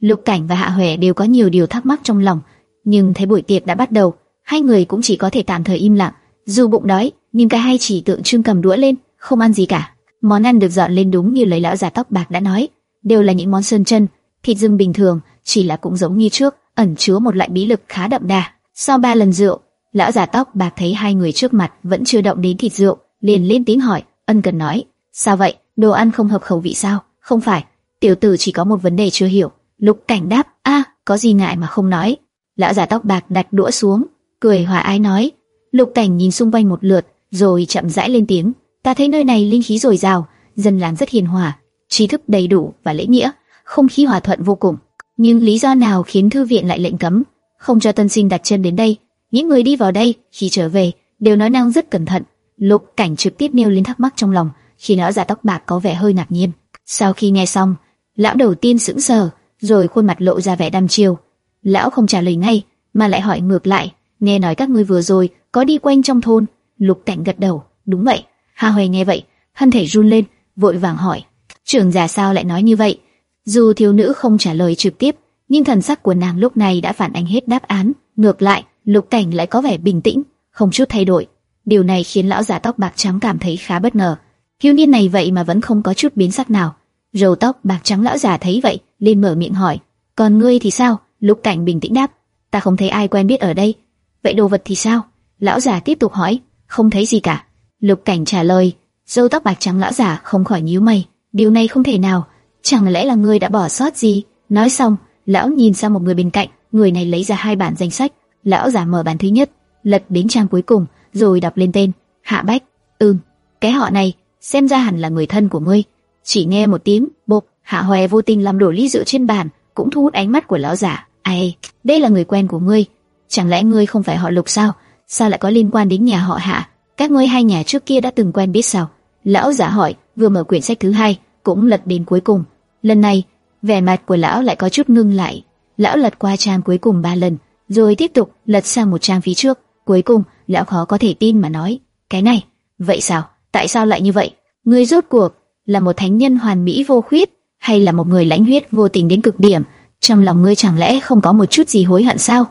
Lục Cảnh và Hạ Huệ đều có nhiều điều thắc mắc trong lòng, nhưng thấy buổi tiệc đã bắt đầu, hai người cũng chỉ có thể tạm thời im lặng. Dù bụng đói, nhưng cả hai chỉ tượng trưng cầm đũa lên, không ăn gì cả. Món ăn được dọn lên đúng như lời lão già tóc bạc đã nói, đều là những món sơn chân, thịt rừng bình thường, chỉ là cũng giống như trước, ẩn chứa một loại bí lực khá đậm đà. Sau ba lần rượu, lão già tóc bạc thấy hai người trước mặt vẫn chưa động đến thịt rượu, liền lên tiếng hỏi, ân cần nói, sao vậy, đồ ăn không hợp khẩu vị sao? Không phải, tiểu tử chỉ có một vấn đề chưa hiểu. Lục Cảnh đáp, a, có gì ngại mà không nói. Lão giả tóc bạc đặt đũa xuống, cười hòa ái nói. Lục Cảnh nhìn xung quanh một lượt, rồi chậm rãi lên tiếng, ta thấy nơi này linh khí dồi dào, dân làng rất hiền hòa, trí thức đầy đủ và lễ nghĩa, không khí hòa thuận vô cùng. Nhưng lý do nào khiến thư viện lại lệnh cấm, không cho tân sinh đặt chân đến đây? Những người đi vào đây khi trở về đều nói năng rất cẩn thận. Lục Cảnh trực tiếp nêu lên thắc mắc trong lòng, khi lão giả tóc bạc có vẻ hơi ngạc nhiên. Sau khi nghe xong, lão đầu tiên sững sờ, rồi khuôn mặt lộ ra vẻ đăm chiêu. Lão không trả lời ngay, mà lại hỏi ngược lại, nghe nói các ngươi vừa rồi có đi quanh trong thôn. Lục Cảnh gật đầu, đúng vậy. Hà Hoài nghe vậy, thân thể run lên, vội vàng hỏi, trưởng giả sao lại nói như vậy? Dù thiếu nữ không trả lời trực tiếp, nhưng thần sắc của nàng lúc này đã phản ánh hết đáp án. Ngược lại, Lục Cảnh lại có vẻ bình tĩnh, không chút thay đổi. Điều này khiến lão già tóc bạc trắng cảm thấy khá bất ngờ. Thiếu niên này vậy mà vẫn không có chút biến sắc nào. Râu tóc bạc trắng lão già thấy vậy, liền mở miệng hỏi, còn ngươi thì sao? Lục Cảnh bình tĩnh đáp, ta không thấy ai quen biết ở đây. Vậy đồ vật thì sao? Lão già tiếp tục hỏi, không thấy gì cả. Lục Cảnh trả lời, râu tóc bạc trắng lão già không khỏi nhíu mày, điều này không thể nào, chẳng lẽ là ngươi đã bỏ sót gì? Nói xong, lão nhìn sang một người bên cạnh, người này lấy ra hai bản danh sách, lão già mở bản thứ nhất, lật đến trang cuối cùng, rồi đọc lên tên, Hạ Bách. Ừm, cái họ này, xem ra hẳn là người thân của ngươi. Chỉ nghe một tiếng, bộp, Hạ Hoè vô tình làm đổ ly rượu trên bàn, cũng thu hút ánh mắt của lão giả. Ai, đây là người quen của ngươi, chẳng lẽ ngươi không phải họ Lục sao? Sao lại có liên quan đến nhà họ Hạ? Các ngươi hai nhà trước kia đã từng quen biết sao? Lão giả hỏi, vừa mở quyển sách thứ hai, cũng lật đến cuối cùng. Lần này, vẻ mặt của lão lại có chút ngưng lại. Lão lật qua trang cuối cùng ba lần, rồi tiếp tục lật sang một trang phía trước. Cuối cùng, lão khó có thể tin mà nói, cái này, vậy sao? Tại sao lại như vậy? Ngươi rốt cuộc là một thánh nhân hoàn mỹ vô khuyết, hay là một người lãnh huyết vô tình đến cực điểm? Trong lòng ngươi chẳng lẽ không có một chút gì hối hận sao?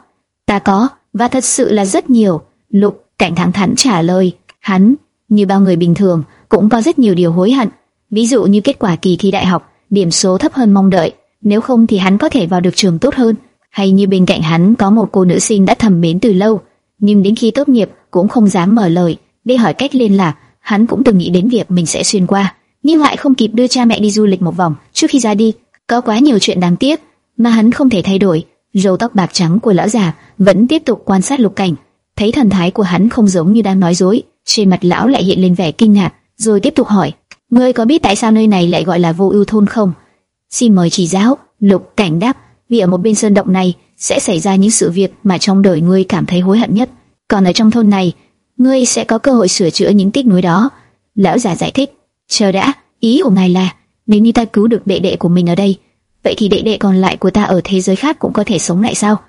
Ta có, và thật sự là rất nhiều. Lục Cảnh thẳng thắn trả lời, hắn như bao người bình thường cũng có rất nhiều điều hối hận. Ví dụ như kết quả kỳ thi đại học, điểm số thấp hơn mong đợi, nếu không thì hắn có thể vào được trường tốt hơn. Hay như bên cạnh hắn có một cô nữ sinh đã thầm mến từ lâu, nhưng đến khi tốt nghiệp cũng không dám mở lời để hỏi cách liên lạc. Hắn cũng từng nghĩ đến việc mình sẽ xuyên qua, nhưng lại không kịp đưa cha mẹ đi du lịch một vòng trước khi ra đi. Có quá nhiều chuyện đáng tiếc mà hắn không thể thay đổi. Râu tóc bạc trắng của lão già vẫn tiếp tục quan sát lục cảnh, thấy thần thái của hắn không giống như đang nói dối, trên mặt lão lại hiện lên vẻ kinh ngạc, rồi tiếp tục hỏi: ngươi có biết tại sao nơi này lại gọi là vô ưu thôn không? Xin mời chỉ giáo. Lục cảnh đáp: vì ở một bên sơn động này sẽ xảy ra những sự việc mà trong đời ngươi cảm thấy hối hận nhất, còn ở trong thôn này, ngươi sẽ có cơ hội sửa chữa những tiếc nuối đó. Lão già giải thích: chờ đã, ý của ngài là nếu như ta cứu được đệ đệ của mình ở đây vậy thì đệ đệ còn lại của ta ở thế giới khác cũng có thể sống lại sao?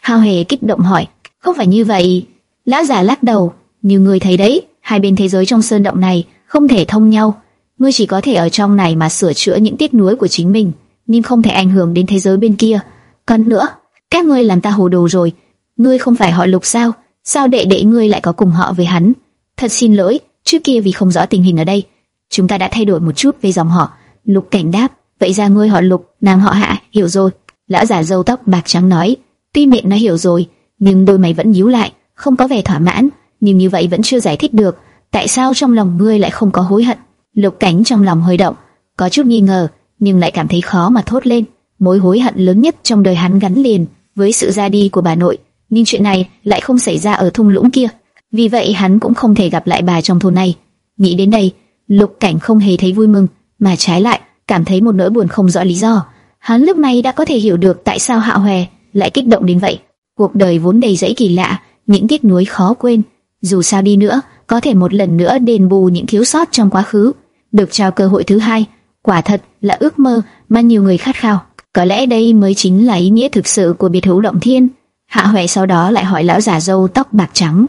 Hao hề kích động hỏi, không phải như vậy. Lão già lắc đầu, như người thấy đấy, hai bên thế giới trong sơn động này không thể thông nhau. Ngươi chỉ có thể ở trong này mà sửa chữa những tiếc nuối của chính mình, nhưng không thể ảnh hưởng đến thế giới bên kia. Còn nữa, các ngươi làm ta hồ đồ rồi. Ngươi không phải họ lục sao? Sao đệ đệ ngươi lại có cùng họ với hắn? Thật xin lỗi, trước kia vì không rõ tình hình ở đây, chúng ta đã thay đổi một chút về dòng họ. Lục cảnh đáp, vậy ra ngươi họ lục, nàng họ hạ, hiểu rồi. Lão giả râu tóc bạc trắng nói, tuy miệng nó hiểu rồi, nhưng đôi mày vẫn nhíu lại, không có vẻ thỏa mãn. Nhưng như vậy vẫn chưa giải thích được, tại sao trong lòng ngươi lại không có hối hận. Lục cảnh trong lòng hơi động, có chút nghi ngờ, nhưng lại cảm thấy khó mà thốt lên. Mối hối hận lớn nhất trong đời hắn gắn liền với sự ra đi của bà nội, nhưng chuyện này lại không xảy ra ở thung lũng kia. Vì vậy hắn cũng không thể gặp lại bà trong thôn này. Nghĩ đến đây, Lục Cảnh không hề thấy vui mừng, mà trái lại cảm thấy một nỗi buồn không rõ lý do. Hắn lúc này đã có thể hiểu được tại sao hạ hoè lại kích động đến vậy. Cuộc đời vốn đầy dẫy kỳ lạ, những tiếc nuối khó quên. Dù sao đi nữa, có thể một lần nữa đền bù những thiếu sót trong quá khứ. Được trao cơ hội thứ hai, quả thật là ước mơ mà nhiều người khát khao. Có lẽ đây mới chính là ý nghĩa thực sự của biệt hữu động thiên. Hạ hoè sau đó lại hỏi lão già râu tóc bạc trắng.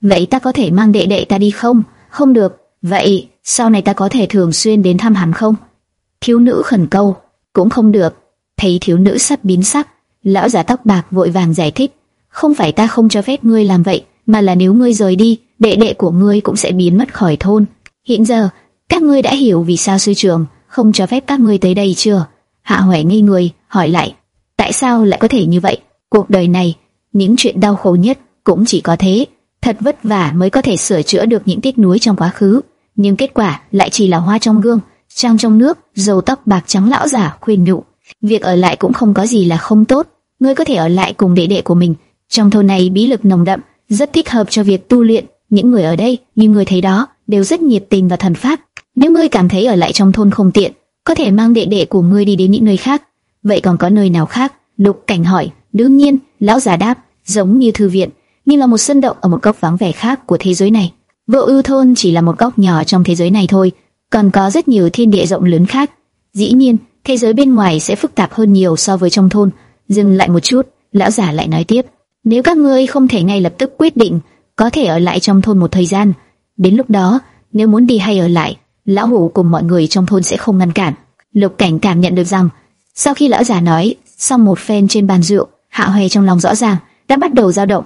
Vậy ta có thể mang đệ đệ ta đi không? Không được. Vậy, sau này ta có thể thường xuyên đến thăm hắn không? Thiếu nữ khẩn câu. Cũng không được. Thấy thiếu nữ sắp biến sắc, lão già tóc bạc vội vàng giải thích, không phải ta không cho phép ngươi làm vậy, mà là nếu ngươi rời đi, đệ đệ của ngươi cũng sẽ biến mất khỏi thôn. Hiện giờ, các ngươi đã hiểu vì sao sư trưởng không cho phép các ngươi tới đây chưa? Hạ Hoè nghi người, hỏi lại, tại sao lại có thể như vậy? Cuộc đời này, những chuyện đau khổ nhất cũng chỉ có thế, thật vất vả mới có thể sửa chữa được những tiếc nuối trong quá khứ, nhưng kết quả lại chỉ là hoa trong gương, trang trong nước, dầu tóc bạc trắng lão giả khuyên nhủ, việc ở lại cũng không có gì là không tốt, ngươi có thể ở lại cùng đệ đệ của mình. Trong thôn này bí lực nồng đậm, rất thích hợp cho việc tu luyện. Những người ở đây, như người thấy đó, đều rất nhiệt tình và thần pháp. Nếu ngươi cảm thấy ở lại trong thôn không tiện, có thể mang đệ đệ của ngươi đi đến những nơi khác. Vậy còn có nơi nào khác? Lục Cảnh hỏi. Đương nhiên, lão già đáp, giống như thư viện, nhưng là một sân động ở một góc vắng vẻ khác của thế giới này. Vô ưu thôn chỉ là một góc nhỏ trong thế giới này thôi, còn có rất nhiều thiên địa rộng lớn khác. Dĩ nhiên, thế giới bên ngoài sẽ phức tạp hơn nhiều so với trong thôn. Dừng lại một chút, lão già lại nói tiếp: nếu các ngươi không thể ngay lập tức quyết định, có thể ở lại trong thôn một thời gian. Đến lúc đó, nếu muốn đi hay ở lại, lão hủ cùng mọi người trong thôn sẽ không ngăn cản. Lục Cảnh cảm nhận được rằng, sau khi lão già nói, xong một phen trên bàn rượu, Hạ Hoè trong lòng rõ ràng đã bắt đầu dao động.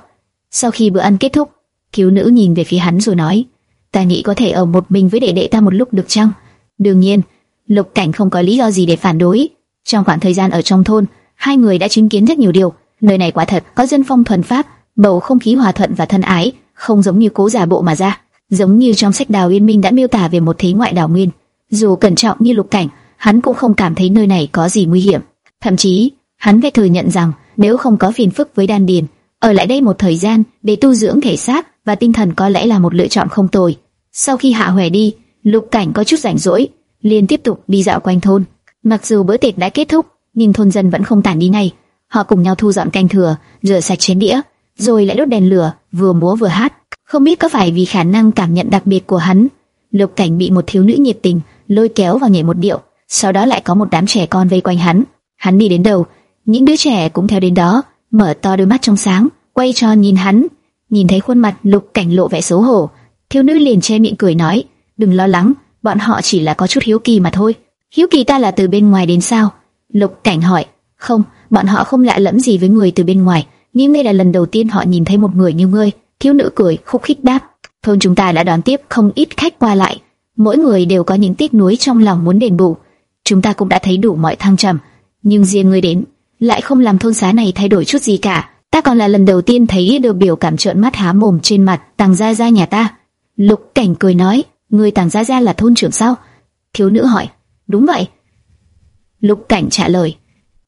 Sau khi bữa ăn kết thúc, thiếu nữ nhìn về phía hắn rồi nói: "Ta nghĩ có thể ở một mình với đệ đệ ta một lúc được chăng?" Đương nhiên, Lục Cảnh không có lý do gì để phản đối. Trong khoảng thời gian ở trong thôn, hai người đã chứng kiến rất nhiều điều. Nơi này quả thật có dân phong thuần pháp, bầu không khí hòa thuận và thân ái, không giống như cố giả bộ mà ra. Giống như trong sách Đào Yên Minh đã miêu tả về một thế ngoại đảo nguyên. Dù cẩn trọng như Lục Cảnh, hắn cũng không cảm thấy nơi này có gì nguy hiểm. Thậm chí, hắn phải thừa nhận rằng nếu không có phiền phức với đan điền, ở lại đây một thời gian để tu dưỡng thể xác và tinh thần có lẽ là một lựa chọn không tồi. Sau khi Hạ Hoè đi, Lục Cảnh có chút rảnh rỗi, liền tiếp tục đi dạo quanh thôn. Mặc dù bữa tiệc đã kết thúc, nhưng thôn dân vẫn không tản đi ngay. Họ cùng nhau thu dọn canh thừa, rửa sạch chén đĩa, rồi lại đốt đèn lửa, vừa múa vừa hát. Không biết có phải vì khả năng cảm nhận đặc biệt của hắn, Lục Cảnh bị một thiếu nữ nhiệt tình lôi kéo vào nhảy một điệu, sau đó lại có một đám trẻ con vây quanh hắn. Hắn đi đến đầu, những đứa trẻ cũng theo đến đó, mở to đôi mắt trong sáng, quay tròn nhìn hắn. Nhìn thấy khuôn mặt Lục Cảnh lộ vẻ xấu hổ, thiếu nữ liền che miệng cười nói: "Đừng lo lắng, bọn họ chỉ là có chút hiếu kỳ mà thôi." "Hiếu kỳ ta là từ bên ngoài đến sao?" Lục Cảnh hỏi. "Không, bọn họ không lạ lẫm gì với người từ bên ngoài, nhưng đây là lần đầu tiên họ nhìn thấy một người như ngươi." Thiếu nữ cười khúc khích đáp: "Thôn chúng ta đã đón tiếp không ít khách qua lại, mỗi người đều có những tiếc nuối trong lòng muốn đền bù. Chúng ta cũng đã thấy đủ mọi thăng trầm, nhưng riêng ngươi đến, lại không làm thôn xá này thay đổi chút gì cả. Ta còn là lần đầu tiên thấy được biểu cảm trợn mắt há mồm trên mặt Tàng Gia Gia nhà ta. Lục Cảnh cười nói, người Tàng Gia Gia là thôn trưởng sao? Thiếu nữ hỏi, đúng vậy. Lục Cảnh trả lời.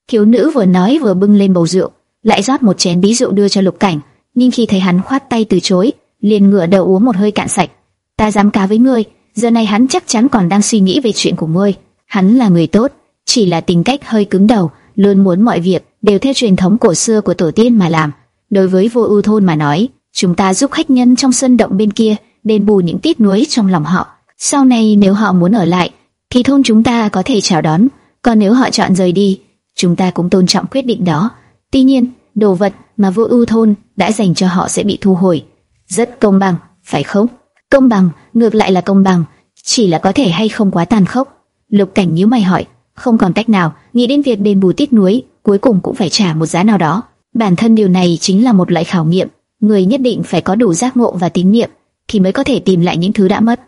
Thiếu nữ vừa nói vừa bưng lên bầu rượu, lại rót một chén bí rượu đưa cho Lục Cảnh, nhưng khi thấy hắn khoát tay từ chối, liền ngửa đầu uống một hơi cạn sạch. Ta dám cá với ngươi, giờ này hắn chắc chắn còn đang suy nghĩ về chuyện của ngươi. Hắn là người tốt, chỉ là tính cách hơi cứng đầu, luôn muốn mọi việc đều theo truyền thống cổ xưa của tổ tiên mà làm. Đối với vô ưu thôn mà nói, chúng ta giúp khách nhân trong sân động bên kia đền bù những tiếc nuối trong lòng họ. Sau này nếu họ muốn ở lại, thì thôn chúng ta có thể chào đón. Còn nếu họ chọn rời đi, chúng ta cũng tôn trọng quyết định đó. Tuy nhiên, đồ vật mà vô ưu thôn đã dành cho họ sẽ bị thu hồi. Rất công bằng, phải không? Công bằng, ngược lại là công bằng, chỉ là có thể hay không quá tàn khốc. Lục Cảnh nhíu mày hỏi, không còn cách nào, nghĩ đến việc đền bù tiết núi, cuối cùng cũng phải trả một giá nào đó. Bản thân điều này chính là một loại khảo nghiệm, người nhất định phải có đủ giác ngộ và tín niệm thì mới có thể tìm lại những thứ đã mất.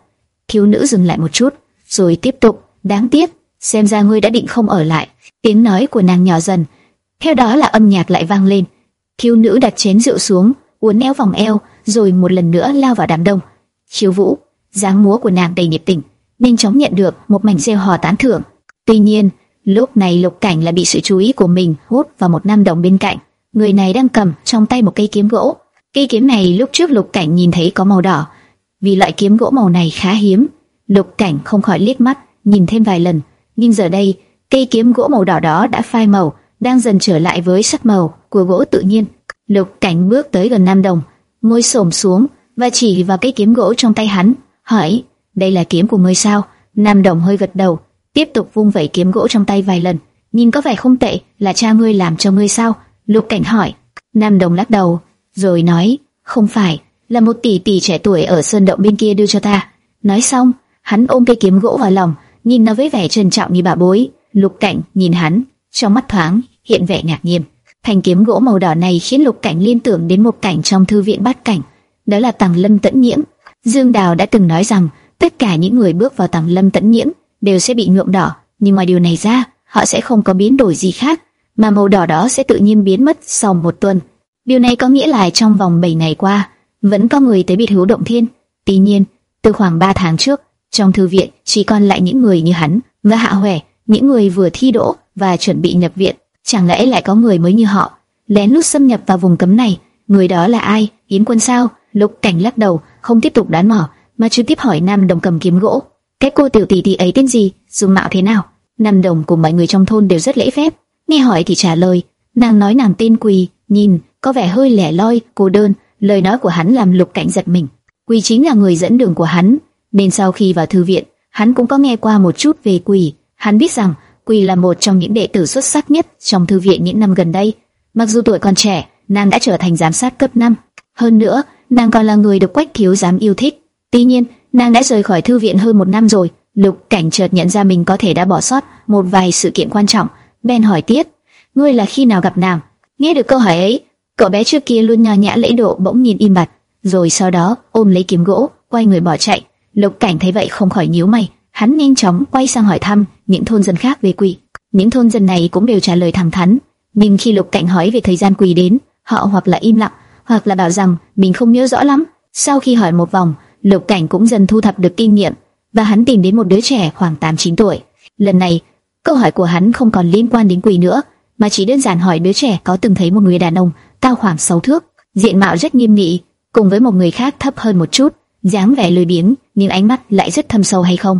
Thiếu nữ dừng lại một chút, rồi tiếp tục, đáng tiếc, xem ra ngươi đã định không ở lại. Tiếng nói của nàng nhỏ dần, theo đó là âm nhạc lại vang lên. Thiếu nữ đặt chén rượu xuống, uốn éo vòng eo, rồi một lần nữa lao vào đám đông. Chiêu vũ, dáng múa của nàng đầy nhiệt tình, nhanh chóng nhận được một mảnh reo hò tán thưởng. Tuy nhiên, lúc này Lục Cảnh lại bị sự chú ý của mình hút vào một nam đồng bên cạnh. Người này đang cầm trong tay một cây kiếm gỗ. Cây kiếm này lúc trước Lục Cảnh nhìn thấy có màu đỏ, vì loại kiếm gỗ màu này khá hiếm. Lục Cảnh không khỏi liếc mắt nhìn thêm vài lần, nhưng giờ đây cây kiếm gỗ màu đỏ đó đã phai màu, đang dần trở lại với sắc màu của gỗ tự nhiên. Lục Cảnh bước tới gần Nam Đồng, ngồi xổm xuống và chỉ vào cây kiếm gỗ trong tay hắn, hỏi: "Đây là kiếm của ngươi sao?" Nam Đồng hơi gật đầu, tiếp tục vung vẩy kiếm gỗ trong tay vài lần. Nhìn có vẻ không tệ, là cha ngươi làm cho ngươi sao? Lục Cảnh hỏi. Nam Đồng lắc đầu, rồi nói, không phải, là một tỷ tỷ trẻ tuổi ở sơn động bên kia đưa cho ta. Nói xong, hắn ôm cây kiếm gỗ vào lòng, nhìn nó với vẻ trân trọng như bà bối. Lục Cảnh nhìn hắn, trong mắt thoáng hiện vẻ ngạc nhiên. Thanh kiếm gỗ màu đỏ này khiến Lục Cảnh liên tưởng đến một cảnh trong thư viện bát cảnh, đó là tầng Lâm Tẫn Nhiễm. Dương Đào đã từng nói rằng tất cả những người bước vào tầng Lâm Tẫn Nhiễm đều sẽ bị nhuộm đỏ, nhưng ngoài điều này ra, họ sẽ không có biến đổi gì khác, mà màu đỏ đó sẽ tự nhiên biến mất sau một tuần. Điều này có nghĩa là trong vòng 7 ngày qua, vẫn có người tới biệt hữu động thiên. Tuy nhiên, từ khoảng 3 tháng trước, trong thư viện chỉ còn lại những người như hắn và Hạ Hoè, những người vừa thi đỗ và chuẩn bị nhập viện. Chẳng lẽ lại có người mới như họ lén lút xâm nhập vào vùng cấm này? Người đó là ai? Yến Quân sao? Lục Cảnh lắc đầu, không tiếp tục đoán mò, mà trực tiếp hỏi Nam Đồng cầm kiếm gỗ. Cái cô tiểu tỷ tỷ ấy tên gì? Dung mạo thế nào? Nam Đồng cùng mọi người trong thôn đều rất lễ phép, nghe hỏi thì trả lời. Nàng nói nàng tên Quỳ, nhìn có vẻ hơi lẻ loi, cô đơn. Lời nói của hắn làm Lục Cảnh giật mình. Quỳ chính là người dẫn đường của hắn, nên sau khi vào thư viện, hắn cũng có nghe qua một chút về Quỳ. Hắn biết rằng Quỳ là một trong những đệ tử xuất sắc nhất trong thư viện những năm gần đây. Mặc dù tuổi còn trẻ, nàng đã trở thành giám sát cấp 5. Hơn nữa, nàng còn là người được Quách thiếu giám yêu thích. Tuy nhiên, nàng đã rời khỏi thư viện hơn một năm rồi. Lục Cảnh chợt nhận ra mình có thể đã bỏ sót một vài sự kiện quan trọng, Ben hỏi tiếp: "Ngươi là khi nào gặp nàng?" Nghe được câu hỏi ấy, cậu bé trước kia luôn nho nhã lễ độ bỗng nhìn im bặt, rồi sau đó ôm lấy kiếm gỗ, quay người bỏ chạy. Lục Cảnh thấy vậy không khỏi nhíu mày, hắn nhanh chóng quay sang hỏi thăm những thôn dân khác về quỷ. Những thôn dân này cũng đều trả lời thẳng thắn, nhưng khi Lục Cảnh hỏi về thời gian quỷ đến, họ hoặc là im lặng, hoặc là bảo rằng mình không nhớ rõ lắm. Sau khi hỏi một vòng, Lục Cảnh cũng dần thu thập được kinh nghiệm và hắn tìm đến một đứa trẻ khoảng 8-9 tuổi. Lần này, câu hỏi của hắn không còn liên quan đến quỷ nữa, mà chỉ đơn giản hỏi đứa trẻ có từng thấy một người đàn ông cao khoảng 6 thước, diện mạo rất nghiêm nghị, cùng với một người khác thấp hơn một chút, dáng vẻ lười biếng nhưng ánh mắt lại rất thâm sâu hay không.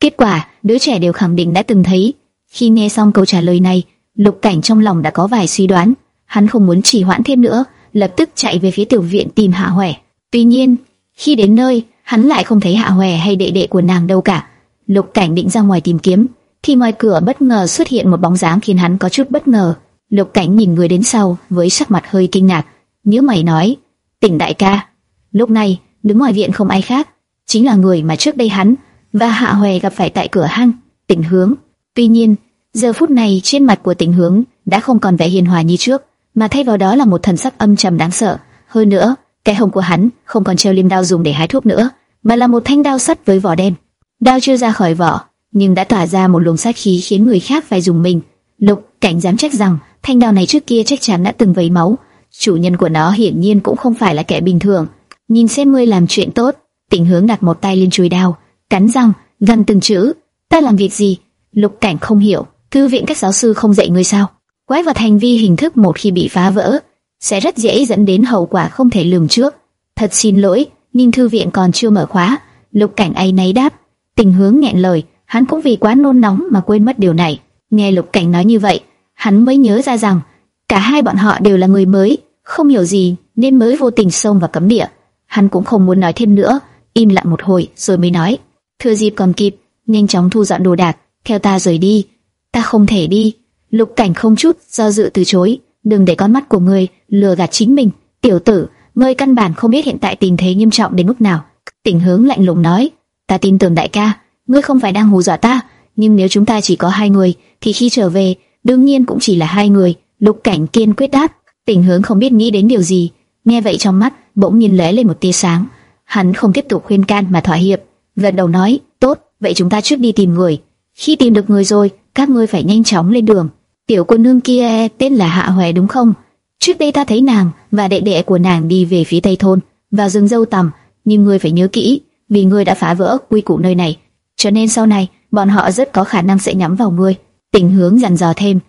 Kết quả, đứa trẻ đều khẳng định đã từng thấy. Khi nghe xong câu trả lời này, Lục Cảnh trong lòng đã có vài suy đoán, hắn không muốn trì hoãn thêm nữa, lập tức chạy về phía tiểu viện tìm Hạ Hoè. Tuy nhiên, khi đến nơi, hắn lại không thấy Hạ Hoè hay đệ đệ của nàng đâu cả. Lục Cảnh định ra ngoài tìm kiếm, thì ngoài cửa bất ngờ xuất hiện một bóng dáng khiến hắn có chút bất ngờ. Lục Cảnh nhìn người đến sau với sắc mặt hơi kinh ngạc, nhíu mày nói: "Tỉnh đại ca." Lúc này, đứng ngoài viện không ai khác, chính là người mà trước đây hắn và Hạ Hoè gặp phải tại cửa hang, Tỉnh Hướng. Tuy nhiên, giờ phút này trên mặt của Tỉnh Hướng đã không còn vẻ hiền hòa như trước, mà thay vào đó là một thần sắc âm trầm đáng sợ. Hơn nữa, cái hồng của hắn không còn treo liêm đao dùng để hái thuốc nữa, mà là một thanh đao sắt với vỏ đen. Đao chưa ra khỏi vỏ, nhưng đã tỏa ra một luồng sát khí khiến người khác phải dùng mình. Lục Cảnh dám chắc rằng thanh đao này trước kia chắc chắn đã từng vấy máu. Chủ nhân của nó hiển nhiên cũng không phải là kẻ bình thường. Nhìn xem ngươi làm chuyện tốt, tình Hướng đặt một tay lên chuôi đao, cắn răng, gằn từng chữ, ta làm việc gì? Lục Cảnh không hiểu, thư viện các giáo sư không dạy ngươi sao? Quái vật hành vi hình thức một khi bị phá vỡ, sẽ rất dễ dẫn đến hậu quả không thể lường trước. Thật xin lỗi, nhưng thư viện còn chưa mở khóa. Lục Cảnh ấy nấy đáp, tình hướng nghẹn lời, hắn cũng vì quá nôn nóng mà quên mất điều này. Nghe Lục Cảnh nói như vậy, hắn mới nhớ ra rằng cả hai bọn họ đều là người mới, không hiểu gì nên mới vô tình xông vào cấm địa. Hắn cũng không muốn nói thêm nữa, im lặng một hồi rồi mới nói: Thừa dịp còn kịp, nhanh chóng thu dọn đồ đạc, theo ta rời đi. Ta không thể đi. Lục cảnh không chút do dự từ chối. Đừng để con mắt của ngươi lừa gạt chính mình. Tiểu tử, ngươi căn bản không biết hiện tại tình thế nghiêm trọng đến mức nào. Tình hướng lạnh lùng nói. Ta tin tưởng đại ca, ngươi không phải đang hù dọa ta. Nhưng nếu chúng ta chỉ có hai người, thì khi trở về, đương nhiên cũng chỉ là hai người. Lục cảnh kiên quyết đáp. Tình hướng không biết nghĩ đến điều gì. Nghe vậy trong mắt, bỗng nhiên lóe lên một tia sáng. Hắn không tiếp tục khuyên can mà thỏa hiệp gật đầu nói, tốt, vậy chúng ta trước đi tìm người. Khi tìm được người rồi, các ngươi phải nhanh chóng lên đường. Tiểu cô nương kia tên là Hạ Hoè đúng không? Trước đây ta thấy nàng và đệ đệ của nàng đi về phía tây thôn, vào rừng dâu tầm, nhưng ngươi phải nhớ kỹ, vì ngươi đã phá vỡ quy củ nơi này, cho nên sau này bọn họ rất có khả năng sẽ nhắm vào ngươi. Tình hướng dặn dò thêm,